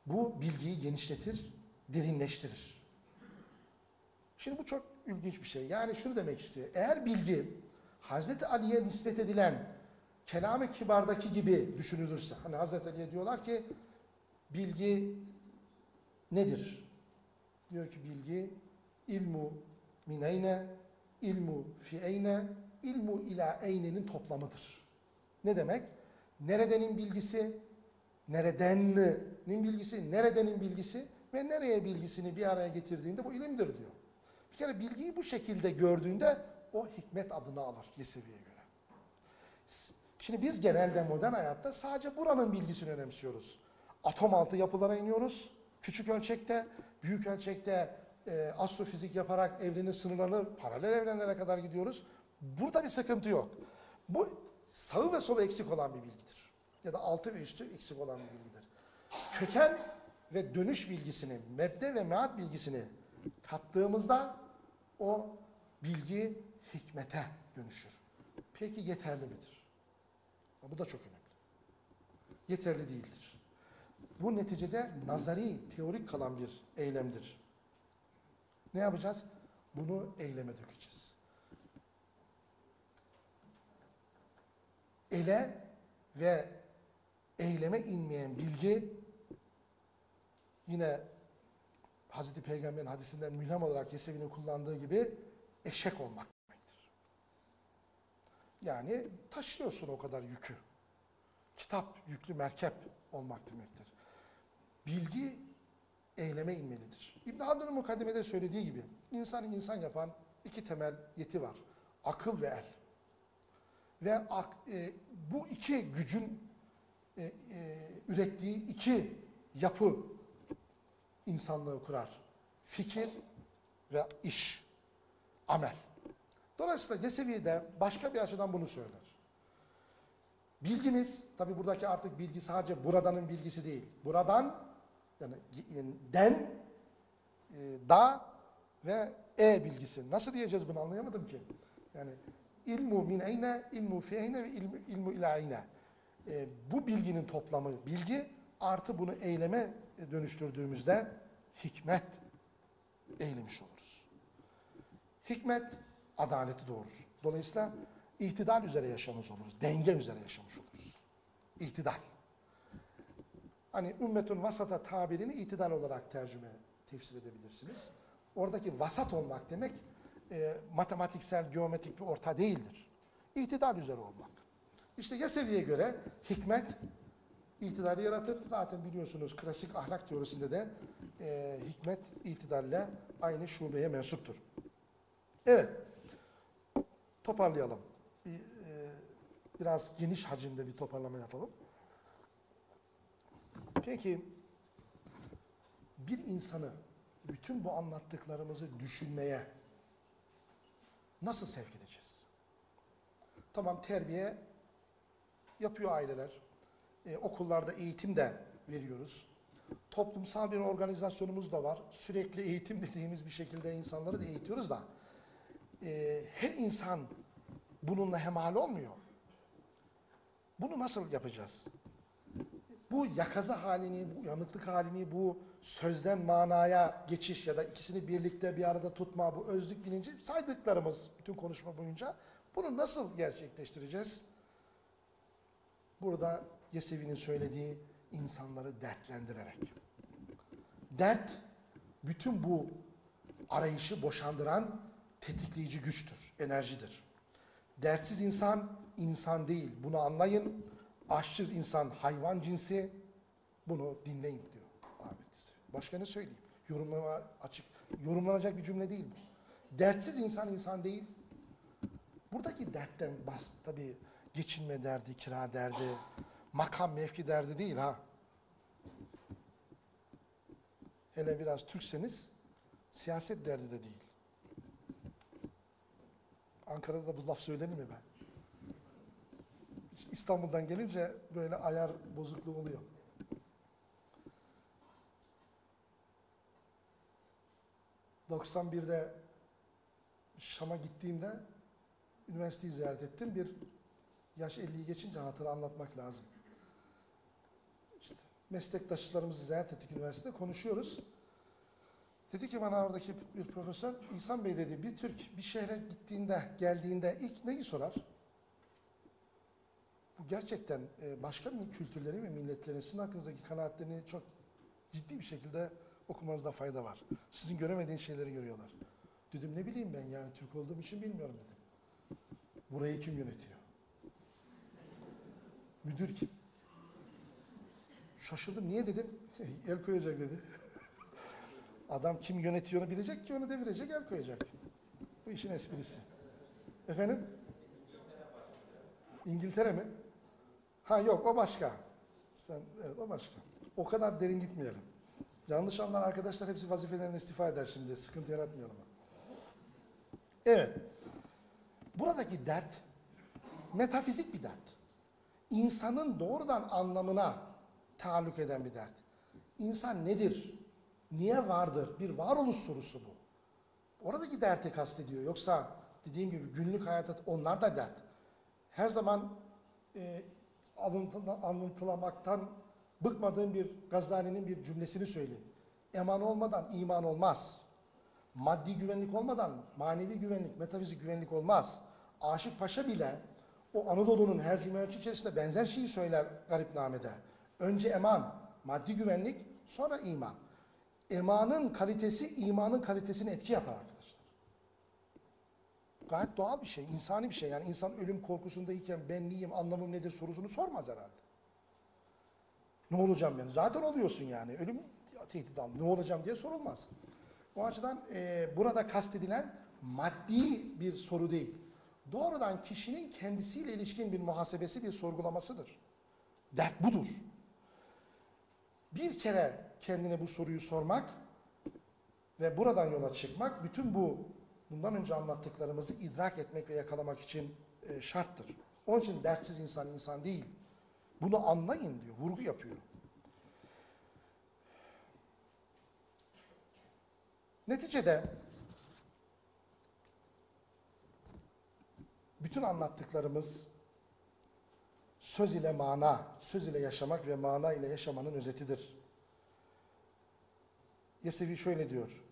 Bu bilgiyi genişletir, derinleştirir. Şimdi bu çok ilginç bir şey. Yani şunu demek istiyor. Eğer bilgi Hazreti Ali'ye nispet edilen kelam-ı kibardaki gibi düşünülürse, hani Hazreti Ali'ye diyorlar ki bilgi nedir? Diyor ki bilgi ilmu mineyne, ilmu fi eyne, ilmu ila eynenin toplamıdır. Ne demek? Neredenin bilgisi, neredenin bilgisi, neredenin bilgisi ve nereye bilgisini bir araya getirdiğinde bu ilimdir diyor. Bir kere bilgiyi bu şekilde gördüğünde o hikmet adını alır Yesevi'ye göre. Şimdi biz genelde modern hayatta sadece buranın bilgisini önemsiyoruz. Atom altı yapılara iniyoruz. Küçük ölçekte, büyük ölçekte e, astrofizik yaparak evrenin sınırlarını paralel evrenlere kadar gidiyoruz. Burada bir sıkıntı yok. Bu sağı ve solu eksik olan bir bilgidir. Ya da altı ve üstü eksik olan bir bilgidir. Köken ve dönüş bilgisini, mebde ve meat bilgisini kattığımızda o bilgi hikmete dönüşür. Peki yeterli midir? Bu da çok önemli. Yeterli değildir. Bu neticede nazari, teorik kalan bir eylemdir. Ne yapacağız? Bunu eyleme dökeceğiz. Ele ve eyleme inmeyen bilgi yine Hazreti Peygamber'in hadisinden mülhem olarak Yesevi'nin kullandığı gibi eşek olmak demektir. Yani taşıyorsun o kadar yükü. Kitap yüklü merkep olmak demektir. Bilgi eyleme inmelidir. İbn Haldun'un mukaddimede söylediği gibi insanı insan yapan iki temel yeti var. Akıl ve el. Ve ak- e, bu iki gücün e, e, ürettiği iki yapı insanlığı kurar. Fikir ve iş, amel. Dolayısıyla Yesevi de başka bir açıdan bunu söyler. Bilgimiz, tabi buradaki artık bilgi sadece buradanın bilgisi değil. Buradan, yani, den, e, da ve e bilgisi. Nasıl diyeceğiz bunu anlayamadım ki. Yani ilmu min eyne, ilmu fi eyne ve ilmu, ilmu ila eyne. E, bu bilginin toplamı bilgi artı bunu eyleme dönüştürdüğümüzde hikmet eylemiş oluruz. Hikmet adaleti doğurur. Dolayısıyla ihtidal üzere yaşamış oluruz. Denge üzere yaşamış oluruz. İhtidal. Hani ümmetun vasata tabirini itidal olarak tercüme, tefsir edebilirsiniz. Oradaki vasat olmak demek e, matematiksel, geometrik bir orta değildir. İhtidal üzere olmak. İşte Yesevi'ye göre hikmet itidali yaratır. Zaten biliyorsunuz klasik ahlak teorisinde de e, hikmet itidalle aynı şubeye mensuptur. Evet, toparlayalım. Bir, e, biraz geniş hacimde bir toparlama yapalım. Peki, bir insanı bütün bu anlattıklarımızı düşünmeye nasıl sevk edeceğiz? Tamam terbiye yapıyor aileler. Ee, okullarda eğitim de veriyoruz. Toplumsal bir organizasyonumuz da var. Sürekli eğitim dediğimiz bir şekilde insanları da eğitiyoruz da e, her insan bununla hemhal olmuyor. Bunu nasıl yapacağız? Bu yakaza halini, bu yanıklık halini, bu sözden manaya geçiş ya da ikisini birlikte bir arada tutma, bu özlük bilinci saydıklarımız bütün konuşma boyunca bunu nasıl gerçekleştireceğiz? Burada Yesevi'nin söylediği insanları dertlendirerek. Dert, bütün bu arayışı boşandıran tetikleyici güçtür, enerjidir. Dertsiz insan, insan değil. Bunu anlayın. Aşçız insan, hayvan cinsi. Bunu dinleyin diyor Ahmet Yesevi. Başka ne söyleyeyim? Yorumlama açık. Yorumlanacak bir cümle değil bu. Dertsiz insan, insan değil. Buradaki dertten bas, tabii geçinme derdi, kira derdi, makam mevki derdi değil ha. Hele biraz Türkseniz siyaset derdi de değil. Ankara'da da bu laf söylenir mi ben? İstanbul'dan gelince böyle ayar bozukluğu oluyor. 91'de Şam'a gittiğimde üniversiteyi ziyaret ettim. Bir yaş 50'yi geçince hatıra anlatmak lazım. İşte meslektaşlarımızı ziyaret ettik üniversitede konuşuyoruz. Dedi ki bana oradaki bir profesör, İhsan Bey dedi bir Türk bir şehre gittiğinde, geldiğinde ilk neyi sorar? Bu gerçekten e, başka kültürlerin ve milletlerin sizin hakkınızdaki kanaatlerini çok ciddi bir şekilde okumanızda fayda var. Sizin göremediğiniz şeyleri görüyorlar. Dedim ne bileyim ben yani Türk olduğum için bilmiyorum dedim. Burayı kim yönetiyor? Müdür kim? Şaşırdım. Niye dedim? el koyacak dedi. [laughs] Adam kim yönetiyorunu bilecek ki onu devirecek, el koyacak. Bu işin esprisi. Efendim? İngiltere mi? Ha yok o başka. Sen evet o başka. O kadar derin gitmeyelim. Yanlış anlayan arkadaşlar hepsi vazifelerinden istifa eder şimdi. Sıkıntı yaratmayalım. Evet. Buradaki dert metafizik bir dert. İnsanın doğrudan anlamına taalluk eden bir dert. İnsan nedir? Niye vardır? Bir varoluş sorusu bu. Oradaki derti kastediyor. Yoksa dediğim gibi günlük hayatta onlar da dert. Her zaman e, anlatılamaktan bıkmadığım bir Gazali'nin bir cümlesini söyleyeyim. Eman olmadan iman olmaz. Maddi güvenlik olmadan manevi güvenlik, metafizik güvenlik olmaz. Aşık Paşa bile o Anadolu'nun her cümleci içerisinde benzer şeyi söyler Garipname'de. Önce eman, maddi güvenlik, sonra iman. Emanın kalitesi imanın kalitesini etki yapar arkadaşlar. Gayet doğal bir şey, insani bir şey. Yani insan ölüm korkusundayken ben neyim, anlamım nedir sorusunu sormaz herhalde. Ne olacağım ben? Zaten oluyorsun yani. Ölüm tehdit al. Ne olacağım diye sorulmaz. O açıdan e, burada kastedilen maddi bir soru değil. Doğrudan kişinin kendisiyle ilişkin bir muhasebesi, bir sorgulamasıdır. Dert budur. Bir kere kendine bu soruyu sormak ve buradan yola çıkmak bütün bu bundan önce anlattıklarımızı idrak etmek ve yakalamak için e, şarttır. Onun için dertsiz insan insan değil. Bunu anlayın diyor, vurgu yapıyor. Neticede bütün anlattıklarımız söz ile mana, söz ile yaşamak ve mana ile yaşamanın özetidir. Yesevi şöyle diyor.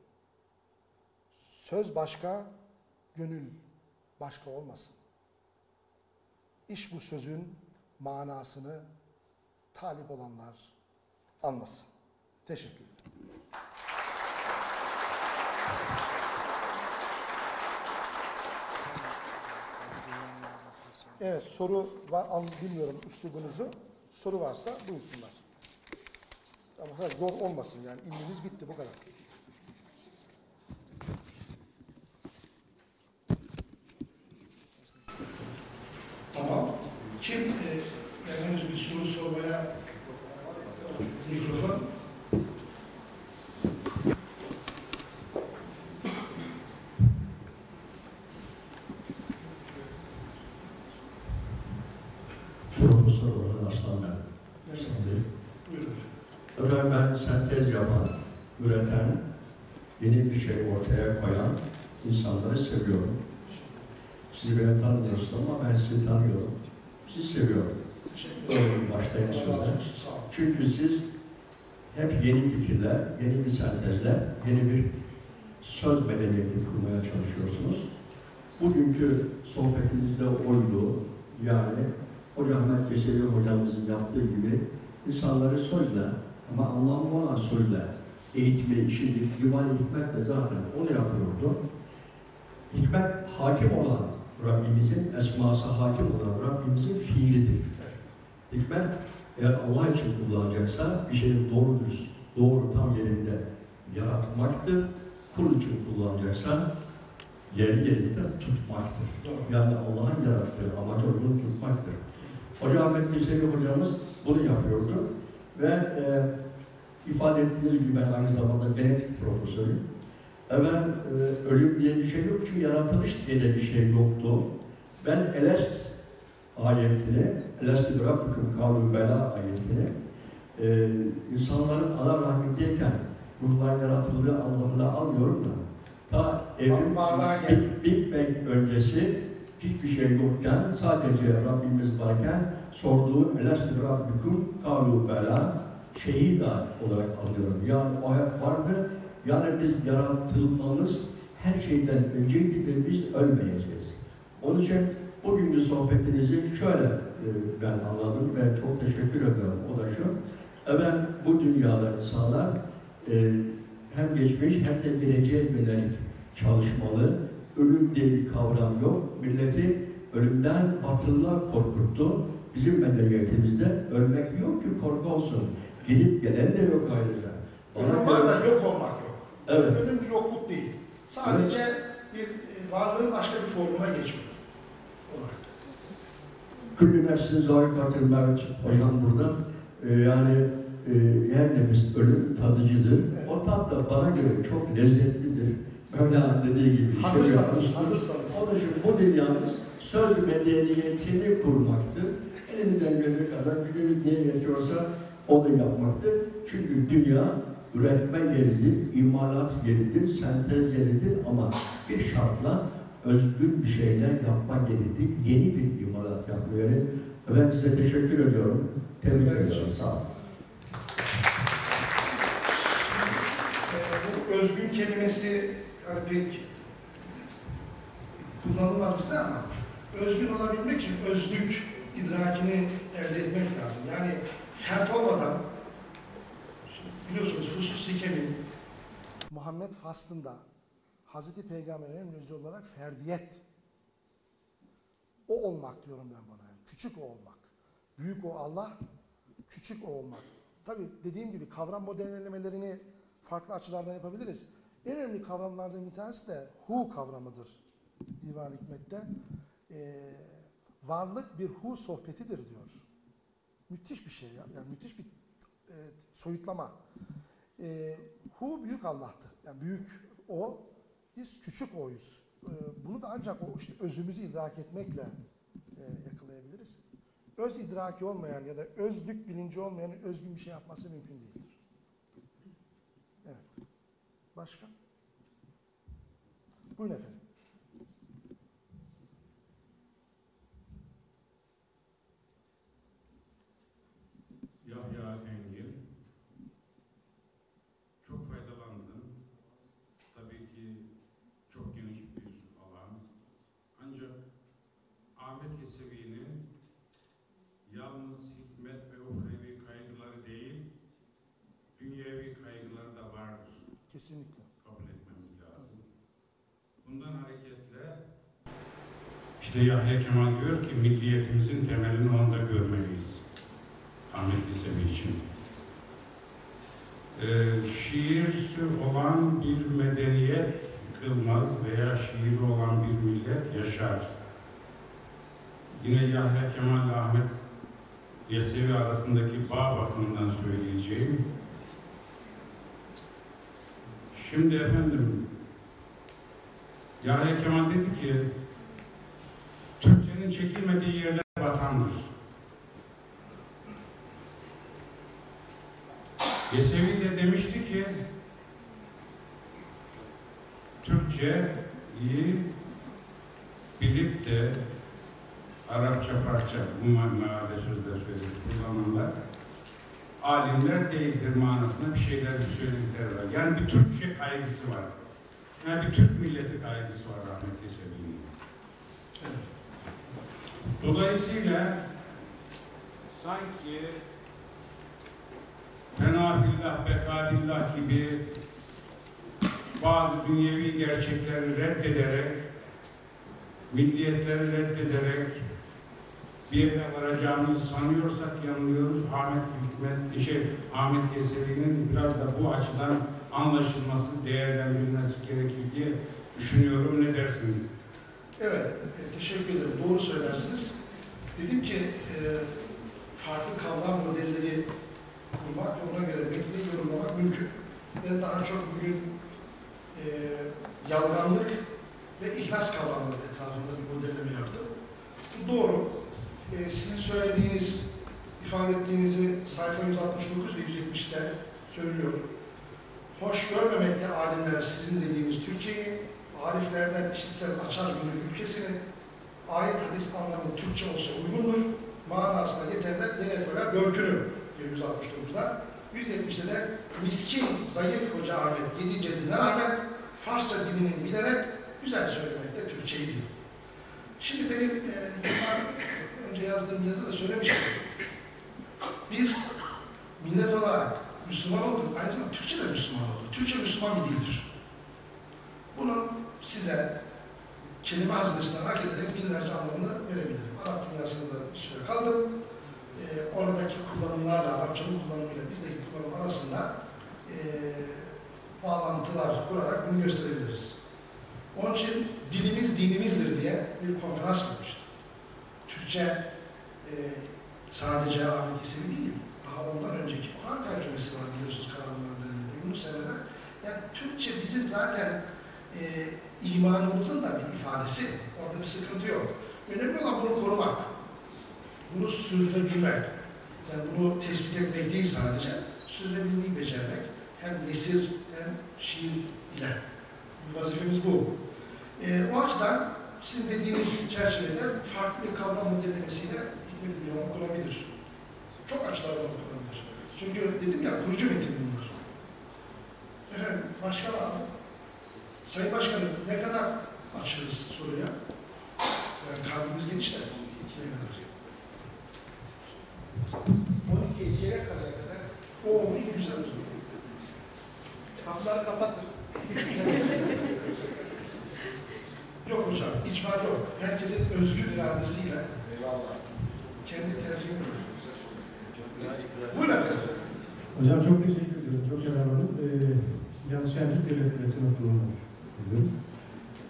Söz başka, gönül başka olmasın. İş bu sözün manasını talip olanlar anlasın. Teşekkür ederim. Evet soru var bilmiyorum üslubunuzu. Soru varsa buyursunlar. Ama zor olmasın yani ilmimiz bitti bu kadar. Tamam. Kim e, yani henüz bir soru sormaya mikrofon? Profesör Orhan Arslan ben. Arslan Bey. Buyurun. Efendim ben sentez yapan, üreten, yeni bir şey ortaya koyan insanları seviyorum. Sizi beni tanımıyorsunuz ama ben sizi tanıyorum. Sizi seviyorum. Sağ olun. Çünkü siz hep yeni fikirler, yeni bir sentezler, yeni bir söz medeniyeti kurmaya çalışıyorsunuz. Bugünkü sohbetimizde oydu. Yani Hocam Ahmet Keşevi hocamızın yaptığı gibi insanları sözle ama anlamlı olan sözle eğitimle, işini, divan hikmetle zaten onu yapıyordu. Hikmet hakim olan Rabbimizin, esması hakim olan Rabbimizin fiilidir. Hikmet eğer Allah için kullanacaksa bir şeyi doğru dürüst, doğru tam yerinde yaratmaktır. Kul için kullanacaksa yeri yerinde tutmaktır. Yani Allah'ın yarattığı uygun tutmaktır. Hoca Ahmet Kesevi hocamız bunu yapıyordu ve e, ifade ettiğiniz gibi ben aynı zamanda genetik profesörüyüm. Evvel e, ölüm diye bir şey yok çünkü yaratılış diye de bir şey yoktu. Ben Elest ayetini, Elest Rabbikum kavlu bela ayetini e, insanların ana rahmindeyken ruhlar yaratıldığı anlamında almıyorum da Ta evrim Big. Big Bang öncesi hiçbir şey yokken sadece Rabbimiz varken sorduğu Elesti Rabbikum kalu bela şehida olarak alıyorum. Yani o hep vardı. Yani biz yaratılmamız her şeyden önceydi ve biz ölmeyeceğiz. Onun için bugünkü sohbetinizi şöyle e, ben anladım ve çok teşekkür ediyorum. O da şu. Evet bu dünyada insanlar e, hem geçmiş hem de geleceğe yönelik çalışmalı. Ölüm diye bir kavram yok. Milleti ölümden batılılar korkuttu. Bizim medeniyetimizde ölmek yok ki korku olsun. Gidip gelen de yok ayrıca. Ölüm Ona var da yok olmak yok. Evet. Ölüm bir yokluk değil. Sadece bir e, varlığın başka bir formuna geçmek. olarak. Küllü nefsin zâikatil mevt hocam burada. Ee, yani e, her nefis ölüm tadıcıdır. Evet. O tat da bana göre çok lezzetlidir. Mevlana dediği gibi. Hazırsanız, yapmış. hazırsanız. Onun için bu dünyanın söz medeniyetini kurmaktır. Elinden geldiği kadar gücünüz neye yetiyorsa onu yapmaktır. Çünkü dünya üretme yeridir, imalat yeridir, sentez yeridir ama bir şartla özgür bir şeyler yapma yeridir. Yeni bir imalat yapma yeri. Ben size teşekkür ediyorum. Tebrik ediyorum. Sağ olun. Bu özgün kelimesi hani pek kullanılmaz bize ama özgün olabilmek için özlük idrakini elde etmek lazım. Yani fert olmadan biliyorsunuz hususi kemin Muhammed faslında Hazreti Peygamber'in özü olarak ferdiyet o olmak diyorum ben buna. Küçük o olmak. Büyük o Allah, küçük o olmak. Tabii dediğim gibi kavram modellemelerini farklı açılardan yapabiliriz. En önemli kavramlardan bir tanesi de hu kavramıdır Divan Hikmet'te. Ee, varlık bir hu sohbetidir diyor. Müthiş bir şey ya. Yani müthiş bir e, soyutlama. Ee, hu büyük Allah'tı. Yani büyük o, biz küçük oyuz. Ee, bunu da ancak o işte özümüzü idrak etmekle e, yakalayabiliriz. Öz idraki olmayan ya da özlük bilinci olmayan özgün bir şey yapması mümkün değildir. Evet. Başka? Buyurun efendim. Yahya Engin. Çok faydalandım. Tabii ki çok geniş bir alan. Ancak Ahmet Yesevi'nin yalnız hikmet ve uhrevi kaygıları değil, dünyevi kaygıları da vardır. Kesinlikle. Kabul etmemiz lazım. Bundan hareketle işte Yahya Kemal diyor ki milliyetimizin temelini onda görmeliyiz. Ahmet Yesevi için. Ee, şiirsi olan bir medeniyet yıkılmaz veya şiiri olan bir millet yaşar. Yine Yahya Kemal ile Ahmet Yesevi arasındaki bağ bakımından söyleyeceğim. Şimdi efendim Yahya Kemal dedi ki Çekilmediği yerler vatandır. Yesevi de demişti ki Türkçeyi bilip de Arapça parça bu manada sözler söyledi kullananlar alimler değildir manasında bir şeyler bir söyledikleri var. Yani bir Türkçe kaygısı var. Yani bir Türk milleti kaygısı var rahmetli Yesevi'nin. Dolayısıyla sanki fena fillah, bekadillah gibi bazı dünyevi gerçekleri reddederek, milliyetleri reddederek bir yere varacağımızı sanıyorsak yanılıyoruz. Ahmet Hikmet, şey, Ahmet Yesevi'nin biraz da bu açıdan anlaşılması, değerlendirilmesi gerekir diye düşünüyorum. Ne dersiniz? Evet, e, teşekkür ederim. Doğru söylersiniz. Dedim ki e, farklı kavram modelleri kurmak ve ona göre metni yorumlamak mümkün. Ben daha çok bugün e, yalganlık ve ihlas kavramları etrafında bir modelleme yaptım. Bu doğru. E, sizin söylediğiniz, ifade ettiğinizi sayfa 169 ve 170'te söylüyor. hoş görmemekte alimler sizin dediğiniz Türkçeyi, ariflerden işitsel açar günü ülkesini, ayet hadis anlamı Türkçe olsa uygundur, manasına yeterler, yine koyar görkünü diyor 169'da. 170'de de miskin, zayıf Hoca Ahmet, yedi ceddine rağmen Farsça dilini bilerek güzel söylemekte Türkçeyi diyor. Şimdi benim e, önce yazdığım yazıda söylemiştim. Biz millet olarak Müslüman olduk, aynı zamanda Türkçe de Müslüman olduk. Türkçe Müslüman bir dildir. Bunun size kelime hazinesinden hak ederek binlerce anlamını verebilirim. Arap dünyasında bir süre kaldım. Ee, oradaki kullanımlarla, Arapçanın kullanımıyla bizdeki kullanım arasında ee, bağlantılar kurarak bunu gösterebiliriz. Onun için dilimiz dinimizdir diye bir konferans yapmıştım. Türkçe ee, sadece Yesevi değil, daha ondan önceki Kur'an tercümesi var biliyorsunuz Karanlılar döneminde, Yunus Emre'de. Yani Türkçe bizim zaten e, imanımızın da bir ifadesi. Orada bir sıkıntı yok. Önemli olan bunu korumak. Bunu sürdürebilmek. Yani bunu tespit etmek değil sadece, sürdürebilmeyi becermek. Hem nesir hem şiir ile. Bir vazifemiz bu. E, o açıdan sizin dediğiniz çerçevede farklı bir kavram modellemesiyle hikmet divan okunabilir. Çok açılardan okunabilir. Çünkü dedim ya kurucu metin bunlar. Efendim başka var mı? Sayın Başkanım ne kadar açığız soruya? Yani kalbimiz geniş de. Ne kadar? 12 çeyrek kadar kadar O iyi güzel. kapıları kapatır. Yok hocam, icma yok. Herkesin özgür iradesiyle Eyvallah. kendi tercihini yapıyor. Buyurun efendim. Hocam çok teşekkür ediyorum. Çok şeref aldım. Ee, Yalnız Şencik Devlet Yönetim Kurulu'na ediyorum.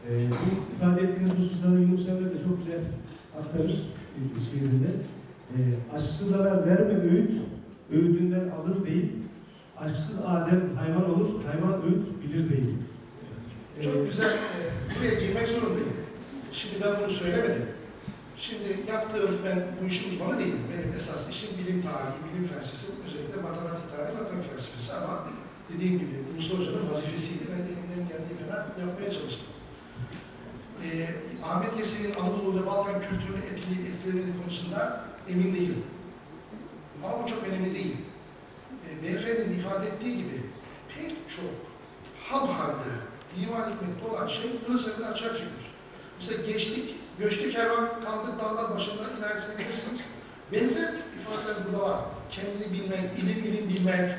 Ee, bu ifade ettiğiniz hususları Yunus Emre de çok güzel aktarır şiirinde. Ee, aşksızlara verme öğüt, öğüdünden alır değil. Aşksız Adem hayvan olur, hayvan öğüt bilir değil. Ee, Çok güzel. E, buraya girmek zorundayım. Şimdi ben bunu söylemedim. Şimdi yaptığım, ben bu işin uzmanı değilim. Benim esas işim bilim tarihi, bilim felsefesi, özellikle matematik tarihi, matematik felsefesi ama dediğim gibi Mustafa Hoca'nın vazifesiydi. Ben geldiği kadar yapmaya çalıştım. Ee, Ahmet Yesevi'nin Anadolu ve Balkan kültürünü etkileyip etkilemediği konusunda emin değilim. Ama bu çok önemli değil. Ee, beyefendinin ifade ettiği gibi pek çok ham halde divan hikmetli olan şey Hırsız'ın açığa çıkmış. Mesela geçtik, göçtük kervan kaldık dağlar başında ilerisine bilirsiniz. Benzer ifadeler burada var. Kendini bilmek, ilim ilim bilmek.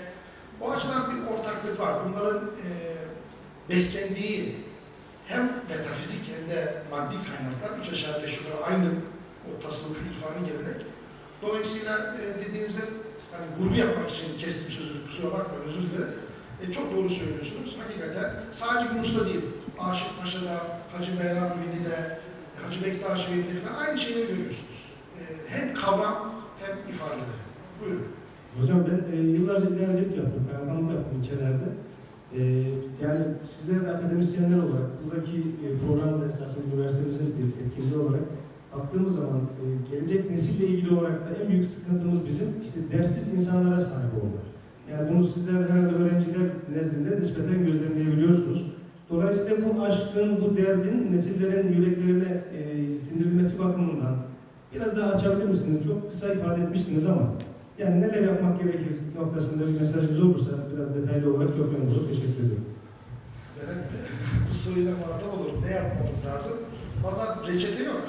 O açıdan bir ortaklık var. Bunların e, beslendiği hem metafizik hem de maddi kaynaklar üç aşağı beş yukarı aynı o tasavvuf irfanı gelenek. Dolayısıyla e, dediğinizde hani vurgu yapmak için kestim sözü, kusura bakmayın özür dileriz. E, çok doğru söylüyorsunuz. Hakikaten sadece Yunus'ta değil, Aşık Paşa'da, Hacı Beyran Veli'de, Hacı Bektaş Veli'de falan aynı şeyleri görüyorsunuz. E, hem kavram hem ifadede. Buyurun. Hocam ben e, yıllarca ilericilik yaptım, kaymakamlık yaptım ilçelerde. E, yani sizler de akademisyenler olarak buradaki e, programda esasında üniversitemizin bir etkinliği olarak baktığımız zaman e, gelecek nesille ilgili olarak da en büyük sıkıntımız bizim işte dersiz insanlara sahip olmak. Yani bunu sizler de herhalde öğrenciler nezdinde nispeten gözlemleyebiliyorsunuz. Dolayısıyla bu aşkın, bu derdin nesillerin yüreklerine e, sindirilmesi bakımından biraz daha açabilir misiniz? Çok kısa ifade etmiştiniz ama yani neler yapmak gerekir noktasında bir mesajınız olursa biraz detaylı olarak çok memnun olurum. Teşekkür ediyorum. Benim bu soruyla muhatap olurum. Ne yapmamız lazım? Valla reçete yok.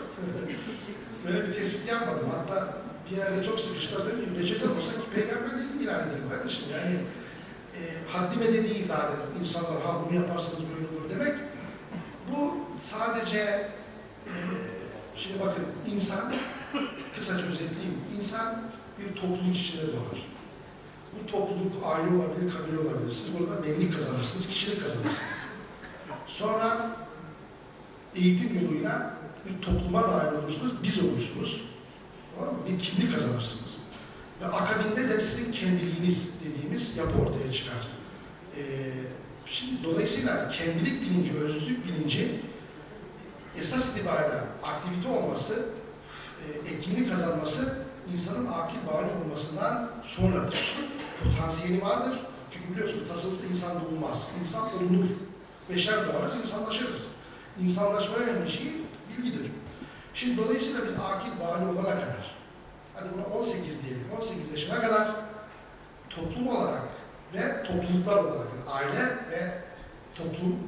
Böyle bir tespit yapmadım. Hatta bir yerde çok sıkıştırdım reçete olsa ki peygamberlik ilan edelim kardeşim. Yani e, haddime de değil zaten. İnsanlar ha bunu yaparsanız böyle olur demek. Bu sadece e, şimdi bakın insan kısaca özetleyeyim. İnsan bir topluluk içinde doğar. Bu topluluk aile olabilir, kabile olabilir. Siz burada benlik kazanırsınız, kişilik kazanırsınız. Sonra eğitim yoluyla bir topluma dahil olursunuz, biz olursunuz. Tamam mı? Bir kimlik kazanırsınız. Ve akabinde de sizin kendiliğiniz dediğimiz yapı ortaya çıkar. Ee, şimdi dolayısıyla kendilik bilinci, özlülük bilinci esas itibariyle aktivite olması, e, etkinlik kazanması insanın akil bari olmasından sonradır. Potansiyeli vardır, Çünkü biliyorsunuz tasavvufta insan doğulmaz. İnsan olunur. Beşer doğarız, insanlaşırız. İnsanlaşma önemli şey bilgidir. Şimdi dolayısıyla biz akil bali olana kadar, hadi buna 18 diyelim, 18 yaşına kadar toplum olarak ve topluluklar olarak, yani aile ve toplum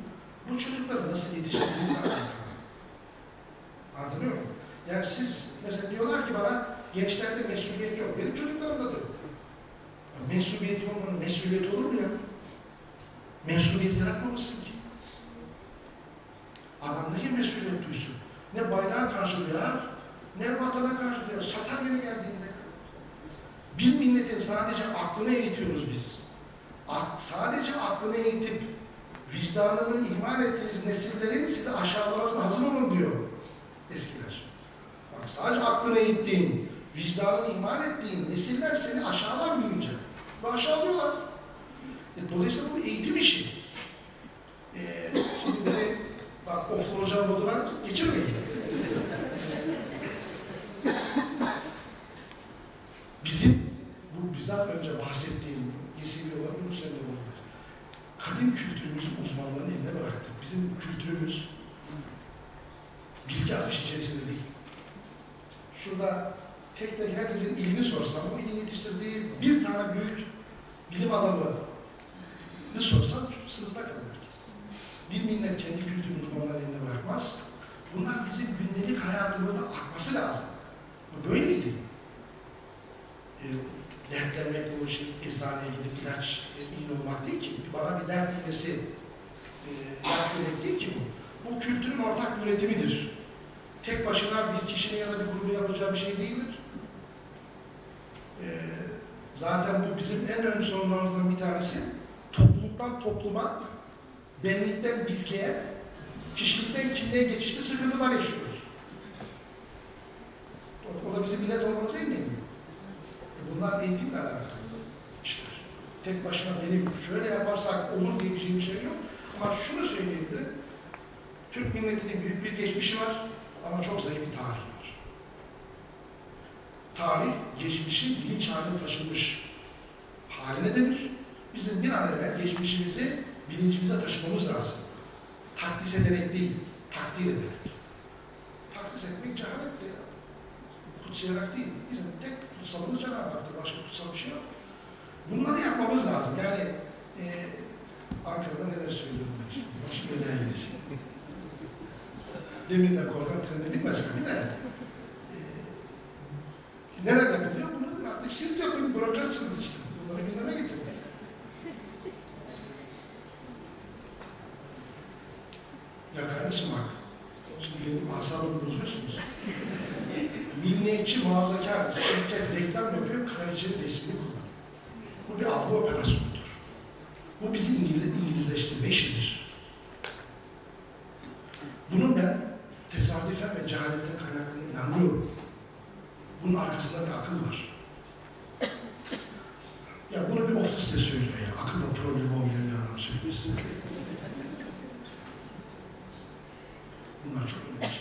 bu çocukları nasıl yetiştirdiğinizi anlatıyor. Anlatabiliyor muyum? Yani siz mesela diyorlar ki bana gençlerde mesuliyet yok. Benim çocuklarımda da yok. Ya Mensubiyet olmanın mesuliyet olur mu ya? Mensubiyet yaratmamışsın ki. Adam ne mesuliyet duysun? Ne bayrağa karşı duyar, ne vatana karşı duyar. Satar yeri geldiğinde. Bir milletin sadece aklını eğitiyoruz biz. Ak- sadece aklını eğitip vicdanını ihmal ettiğiniz nesillerin sizi aşağılamasına hazır olun diyor eskiler. Bak sadece aklını eğittiğin, vicdanını ihmal ettiğin nesiller seni aşağılar büyüyünce. Ve aşağılıyorlar. E, dolayısıyla bu eğitim işi. E, şimdi beni bak ofloracağım moduna geçirmeyin. Bizim bu bizzat önce bahsettiğim Yesili olan Emre olabilir. Kadim kültürümüzün uzmanlarının eline bıraktık. Bizim kültürümüz bilgi akışı içerisinde değil. Şurada tek tek herkesin ilini sorsam, bu ilin yetiştirdiği bir tane büyük bilim adamı ne sorsam sınıfta kalır herkes. Bir millet kendi kültürünü uzmanların eline bırakmaz. Bunlar bizim gündelik hayatımıza akması lazım. Bu böyleydi. E, dertlenmek, bu şey, eczaneye gidip ilaç, e, olmak değil ki. Bana bir dert iğnesi e, yapmak değil ki bu. Bu kültürün ortak üretimidir. Tek başına bir kişinin ya da bir grubun yapacağı bir şey değildir. E, zaten bu bizim en önemli sorunlarımızdan bir tanesi. Topluluktan topluma, benlikten bizliğe, kişilikten kimliğe geçişte sıkıntılar yaşıyoruz. O, da bizim millet olmamızı engellemiyor. E bunlar eğitimle alakalı işler. Tek başına benim şöyle yaparsak olur diyeceğim bir şey yok. Ama şunu söyleyebilirim. Türk milletinin büyük bir geçmişi var ama çok zayıf bir tarihi. Tarih, geçmişin bilinç haline taşınmış haline denir. Bizim bir an evvel geçmişimizi bilincimize taşımamız lazım. Takdis ederek değil, takdir ederek. Takdis etmek cehalettir ya. Kutsayarak değil. Bizim tek kutsalımız Cenab-ı. Başka kutsal bir şey yok. Bunları yapmamız lazım. Yani e, Ankara'da neler söylüyorum? Başka özelliğiniz. Demin de korkan treni bilmezsem de e, neler yapılıyor? Bunu artık siz yapın, bırakacaksınız işte. Bunları gündeme getirin. Ya kardeşim bak, benim asabımı bozuyorsunuz. Milliyetçi, muhafazakar şirket reklam yapıyor, kraliçenin resmini kullanıyor. Bu bir algı operasyonudur. Bu bizi İngiliz, İngilizleştirme işidir. Bunun ben tesadüfen ve cehaletten kaynaklandığına inanmıyorum. Bunun arkasında bir akıl var. Ya bunu bir ofiste söylüyor ya. Akılda problem olmayan bir adam söylüyor size. Bunlar çok önemli.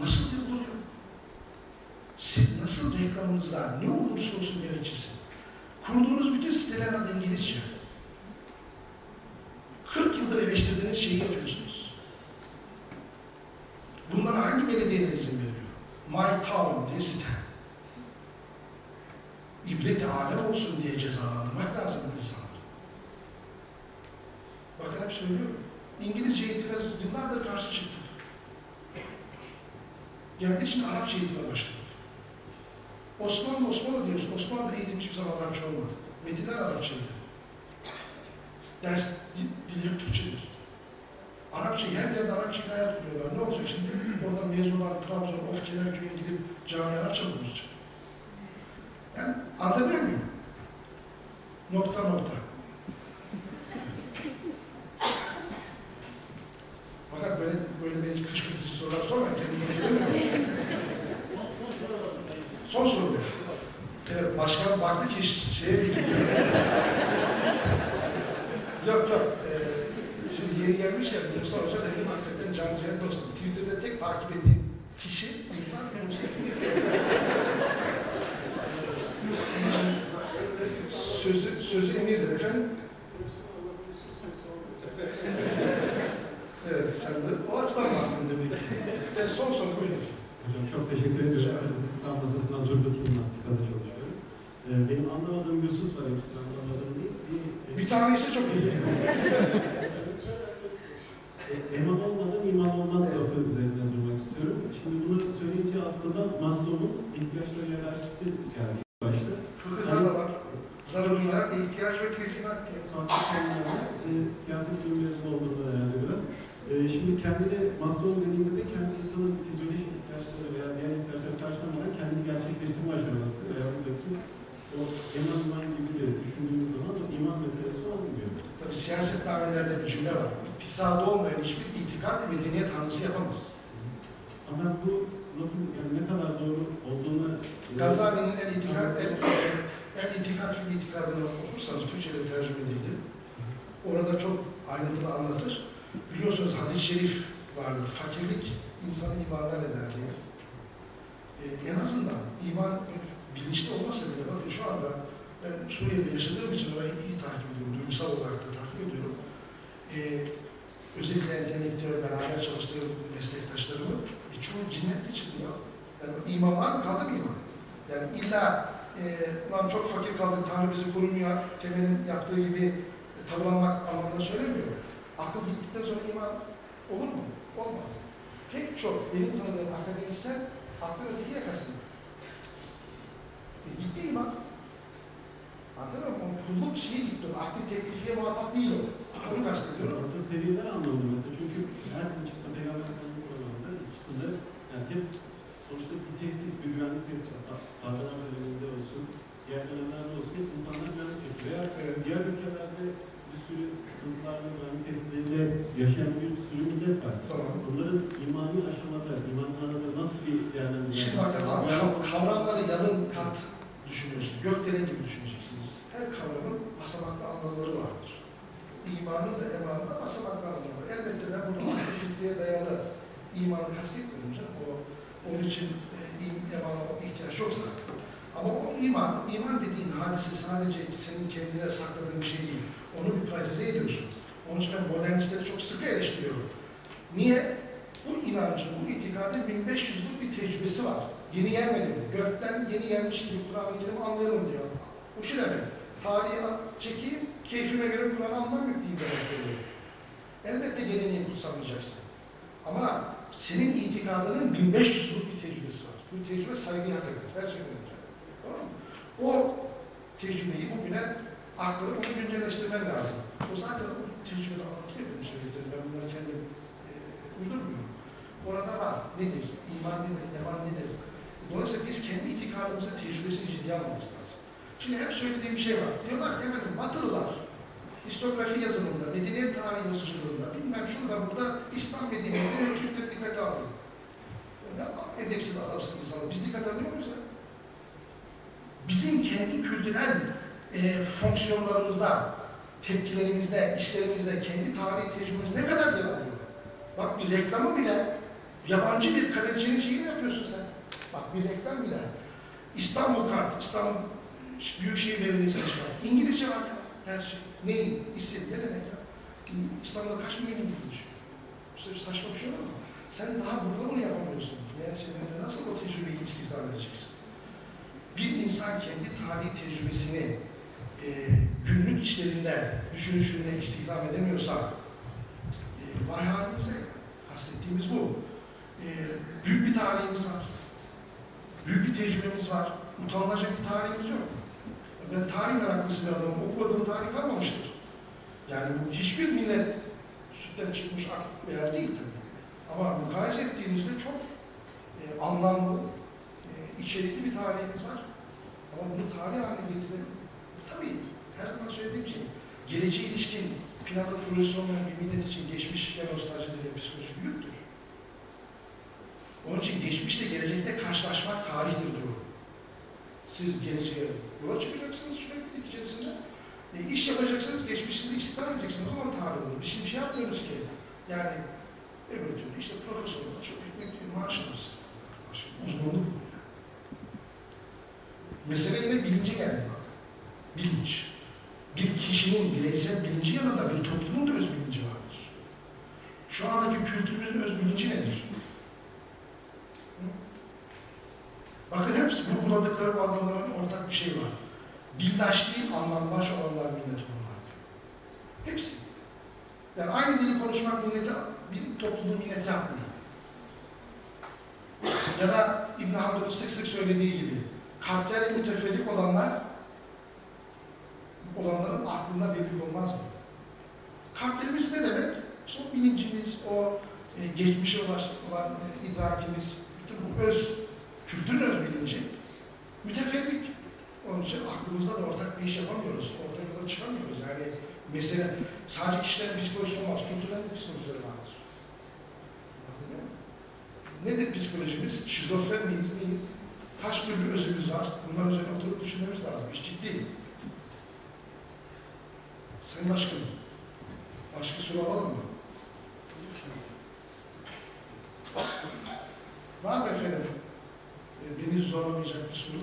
Nasıl yapılıyor? Siz nasıl reklamınızda ne olursa olsun gerekirse kurduğunuz bütün sitelerin adı İngilizce. 40 yıldır eleştirdiğiniz şeyi yapıyorsunuz. Bunlara hangi belediyeler izin veriyor? My Town diye site. İbret-i alem olsun diye cezalandırmak lazım bu insanları. Bakın hep söylüyorum. İngilizce eğitime yıllardır karşı çıktı. Geldi şimdi Arapça eğitime başladı. Osmanlı Osmanlı diyorsun. Osmanlı eğitim hiçbir zaman Arapça olmadı. Metinler Arapçaydı. Ders dil, dil yok Türkçedir. Arapçayı her yerde Arapçayı hayat buluyorlar. Ne olacak şimdi? Oradan mezun olan Trabzon, of Kemerköy'e gidip camiye Arapça mı bulacak? Yani anlatabiliyor muyum? Nokta nokta. Mesela çünkü her çıktı peygamber Efendimiz programında çıktığında yani hep sonuçta bir tehdit, bir güvenlik tehdit, sağlanan döneminde olsun, diğer dönemlerde olsun insanlar güvenlik tehdit veya diğer ülkelerde bir sürü sıkıntılarla güvenlik tehditleriyle yaşayan bir sürü millet var. Tamam. Bunların imani aşamada, imanlarında nasıl bir değerlendirme Şimdi bakın abi, kav- kavramları yarım kat düşünüyorsunuz. Gökdelen gibi düşüneceksiniz. Her kavramın basamaklı anlamları vardır. İmanın da emanın da basamaklı anlamları. Elbette burada aklı fitriye dayalı imanı kastetmiyorum canım. O, onun için e, im- emana ihtiyaç yok zaten. Ama o iman, iman dediğin hadise sadece senin kendine sakladığın bir şey değil. Onu bir pratize ediyorsun. Onun için ben modernistleri çok sıkı eleştiriyorum. Niye? Bu inancın, bu itikadın 1500 yıllık bir tecrübesi var. Yeni gelmedi. Gökten yeni gelmiş gibi Kur'an-ı Kerim anlayalım diyor. Bu şu demek. Tarihi çekeyim, keyfime göre Kur'an'ı anlam yükleyeyim demek. Elbette geleneği kutsamayacaksın. Ama senin itikadının 1500 yıllık bir tecrübesi var. Bu tecrübe saygıyı hak eder. Her şeyden önce. Tamam mı? O tecrübeyi bugüne aktarıp onu güncelleştirmen lazım. O zaten o tecrübede anlatıyor benim söylediklerim. Ben bunları kendim e, uydurmuyorum. Orada var. Nedir? İman nedir? Eman nedir? Dolayısıyla biz kendi itikadımızın tecrübesini ciddiye almamız lazım. Şimdi hep söylediğim bir şey var. Diyorlar ki efendim Batılılar historiografi yazımında, medeniyet tarihi yazıcılığında, bilmem şurada burada İslam medeniyetini Türkler dikkate alıyor. Ne edepsiz adamsın insanlar. Biz dikkat alıyor muyuz ya? Bizim kendi kültürel e, fonksiyonlarımızda, tepkilerimizde, işlerimizde, kendi tarihi tecrübemiz ne kadar yer alıyor? Bak bir reklamı bile, yabancı bir kalecinin şeyini yapıyorsun sen. Bak bir reklam bile. İstanbul kart, İstanbul Büyükşehir Belediyesi çalışma. İngilizce var ya her şey. Neyin? İsim ne demek ya? İstanbul'da kaç milyon? İşte saçma bir şey mu? Sen daha burada bunu yapamıyorsun. Diğer şeylerde nasıl o tecrübeyi istihdam edeceksin? Bir insan kendi tarihi tecrübesini e, günlük işlerinde, düşünüşünde istihdam edemiyorsa e, vay halimize kastettiğimiz bu. E, büyük bir tarihimiz var. Büyük bir tecrübemiz var. Utanılacak bir tarihimiz yok. Ben tarih meraklısı bir adamım. Okumadığım tarih kalmamıştır. Yani hiçbir millet sütten çıkmış ak beyaz değil tabii. Ama mukayese ettiğimizde çok e, anlamlı, e, içerikli bir tarihimiz var. Ama bunu tarih haline getirelim. Tabii her zaman söylediğim şey, geleceğe ilişkin planlı projesi bir millet için geçmiş ve nostaljileri ve psikoloji büyüktür. Onun için geçmişle gelecekte karşılaşmak tarihtir diyor. Siz geleceğe yola çıkacaksınız sürekli içerisinde. E, iş yapacaksınız, geçmişinde istihdam edeceksiniz. O zaman tarih olur. Biz şimdi şey yapmıyoruz ki. Yani öbür türlü işte profesör oldu, çok ekmek gibi maaş alırsın. Uzmanlık. Mesele yine bilince geldi. Bilinç. kişinin bireysel bilinci yanında bir toplumun da öz bilinci vardır. Şu andaki kültürümüzün öz bilinci nedir? Bakın hepsi bu buladıkları bu adamların ortak bir şey var. Dildaş değil, anlamdaş olanlar millet olurlar. Hepsi. Yani aynı dili konuşmak millete, bir topluluğun milleti hakkında. Ya da İbn Haldun'un sık sık söylediği gibi, kalpleri müteferrik olanlar, olanların aklında birlik olmaz mı? Kalplerimiz ne demek? O bilincimiz, o e, geçmişe ulaş- olan e, idrakimiz, bütün bu öz, kültürün öz bilinci müteferrik. Onun için aklımızda da ortak bir iş yapamıyoruz, ortak yola çıkamıyoruz. Yani mesela sadece kişilerin psikolojisi olmaz, kültürlerin de psikolojileri vardır. Nedir psikolojimiz? Şizofren miyiz, miyiz? Kaç türlü özümüz var? Bunların üzerine oturup düşünmemiz lazım. İş ciddi. Sayın Başkanım, başka soru alalım mı? Var mı efendim? E, beni zorlamayacak bir soru.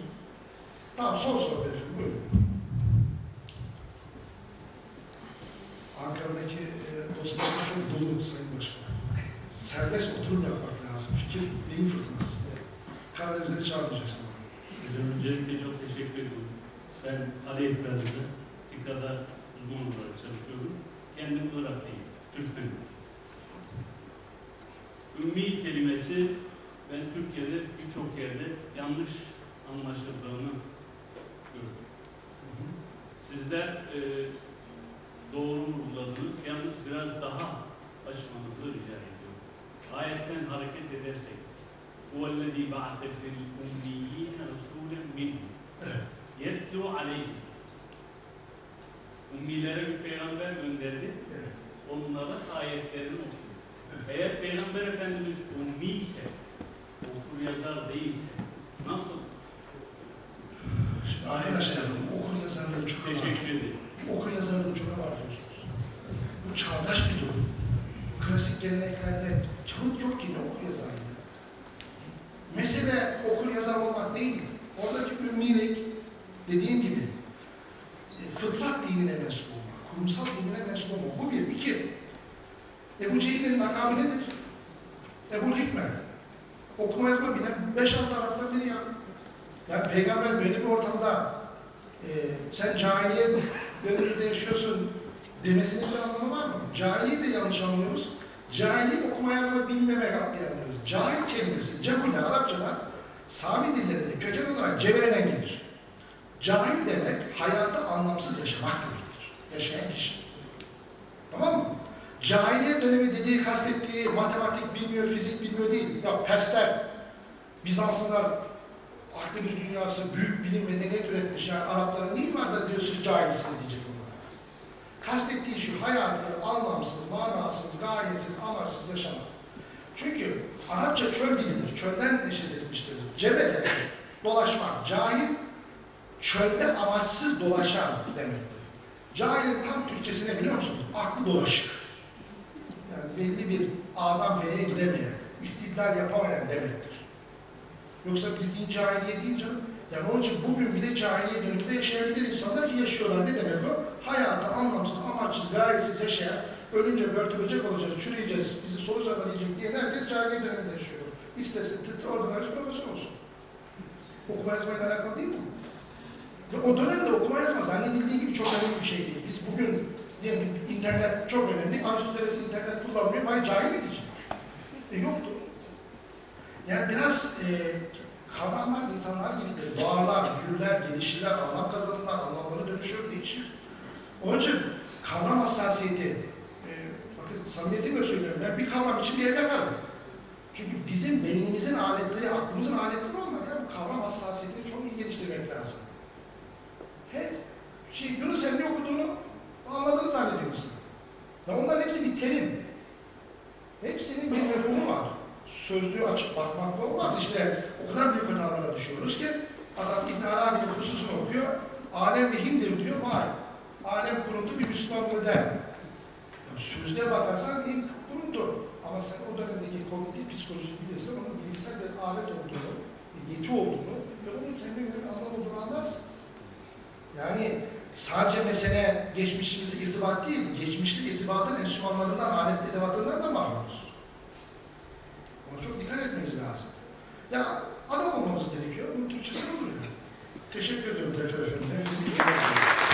Tamam, son soru efendim, buyurun. Ankara'daki e, dostlarımız çok dolu Sayın Başkanım. Serbest oturum yapmak lazım. Fikir, beyin fırtınası. Karadeniz'de çağırmayacaksın. Hocam öncelikle çok teşekkür ediyorum. Ben Ali Ekber'de TİKA'da uzman olarak çalışıyorum. Kendim Irak'tayım, Türkmenim. Ümmi kelimesi ben Türkiye'de birçok yerde yanlış anlaşıldığını gördüm. Sizler e, doğru vurguladınız. Yalnız biraz daha açmanızı rica ediyorum. Ayetten hareket edersek هو الذي بعث في الأميين رسولا منهم Evet. يتلو عليهم Ummilere bir peygamber gönderdi. Evet. Onlara ayetlerini okuyor. Eğer peygamber efendimiz ummi ise, okur yazar değilse nasıl? Şimdi arkadaşlar, bu okur yazarları çok Teşekkür ederim. Bu okur yazarları çok abartıyorsunuz. Bu çağdaş bir durum. Klasik geleneklerde kağıt yok ki okur yazar ya. Mesele okur yazar olmak değil. Oradaki ümmilik dediğim gibi e, fıtrat dinine mensup olmak, kurumsal dinine mensup olmak. Bu bir. iki. Ebu Cehil'in makamı nedir? Ebu Hikmet. Okuma yazma bilen beş alt taraftan biri ya. Yani peygamber böyle bir ortamda e, sen cahiliye döneminde yaşıyorsun demesinin bir anlamı var mı? Cahiliye de yanlış anlıyoruz. Cahiliye okuma yazma bilmemek anlıyoruz. Cahil kelimesi cebule Arapçada Sami dillerinde köken olarak cebreden gelir. Cahil demek hayatta anlamsız yaşamak demektir. Yaşayan kişi. Tamam mı? Cahiliye dönemi dediği, kastettiği matematik bilmiyor, fizik bilmiyor değil. Ya Persler, Bizanslılar, Akdeniz dünyası büyük bilim medeniyet üretmiş. Yani Arapların neyi var da diyorsunuz cahilsiniz diyecek onlara. Kastettiği şu hayatı anlamsız, manasız, gayesiz, amaçsız yaşamak. Çünkü Arapça çöl dilidir. Çölden neşet etmiştir. Cebele, dolaşmak. Cahil, çölde amaçsız dolaşan demektir. Cahilin tam Türkçesine biliyor musunuz? Aklı dolaşık. Yani belli bir A'dan B'ye gidemeyen, istidlal yapamayan demektir. Yoksa bildiğin cahiliye değil canım. Yani onun için bugün bile cahiliye döneminde yaşayabilir insanlar ki yaşıyorlar. Ne demek o? Hayatı anlamsız, amaçsız, gayesiz yaşayan, ölünce börtülecek olacağız, çürüyeceğiz, bizi solucanlar yiyecek diye herkes cahiliye döneminde yaşıyor. İstesin tıpta ordinarius profesör olsun. Okuma yazmayla alakalı değil mi? Ve o dönemde okuma yazma zannedildiği gibi çok önemli bir şey değil. Biz bugün diyelim internet çok önemli, Aristoteles internet kullanmıyor, vay cahil diyecek? E yoktu. Yani biraz e, kavramlar insanlar gibidir. Doğarlar, büyürler, gelişirler, anlam kazanırlar, anlamları dönüşür, değişir. Onun için kavram hassasiyeti, e, bakın samimiyetimle söylüyorum, ben bir kavram için bir yerde kalırım. Çünkü bizim beynimizin aletleri, aklımızın aletleri olmalı. Yani bu kavram hassasiyetini çok iyi geliştirmek lazım. Her şey, Yunus Emre okuduğunu anladığını zannediyorsun. Ya onların hepsi bir terim. Hepsinin bir mefhumu var. Sözlüğü açıp bakmakla olmaz. İşte o kadar büyük hatalara düşüyoruz ki adam İbn Arabi'nin hususunu okuyor. Alem vehimdir diyor. Vay. Alem kuruntu bir Müslüman model. Ya sözlüğe bakarsan bir kuruntu. Ama sen o dönemdeki kognitif psikoloji bilirsen onun bilişsel bir alet olduğunu, yeti olduğunu ve onun göre bir anlam olduğunu anlarsın. Yani sadece mesele geçmişimizde irtibat değil, geçmişte irtibatın enstrümanlarından, alet edevatlarından da mahrumuz. Ona çok dikkat etmemiz lazım. Ya adam olmamız gerekiyor. Bunun Türkçesi budur yani. Teşekkür ediyorum tekrar efendim.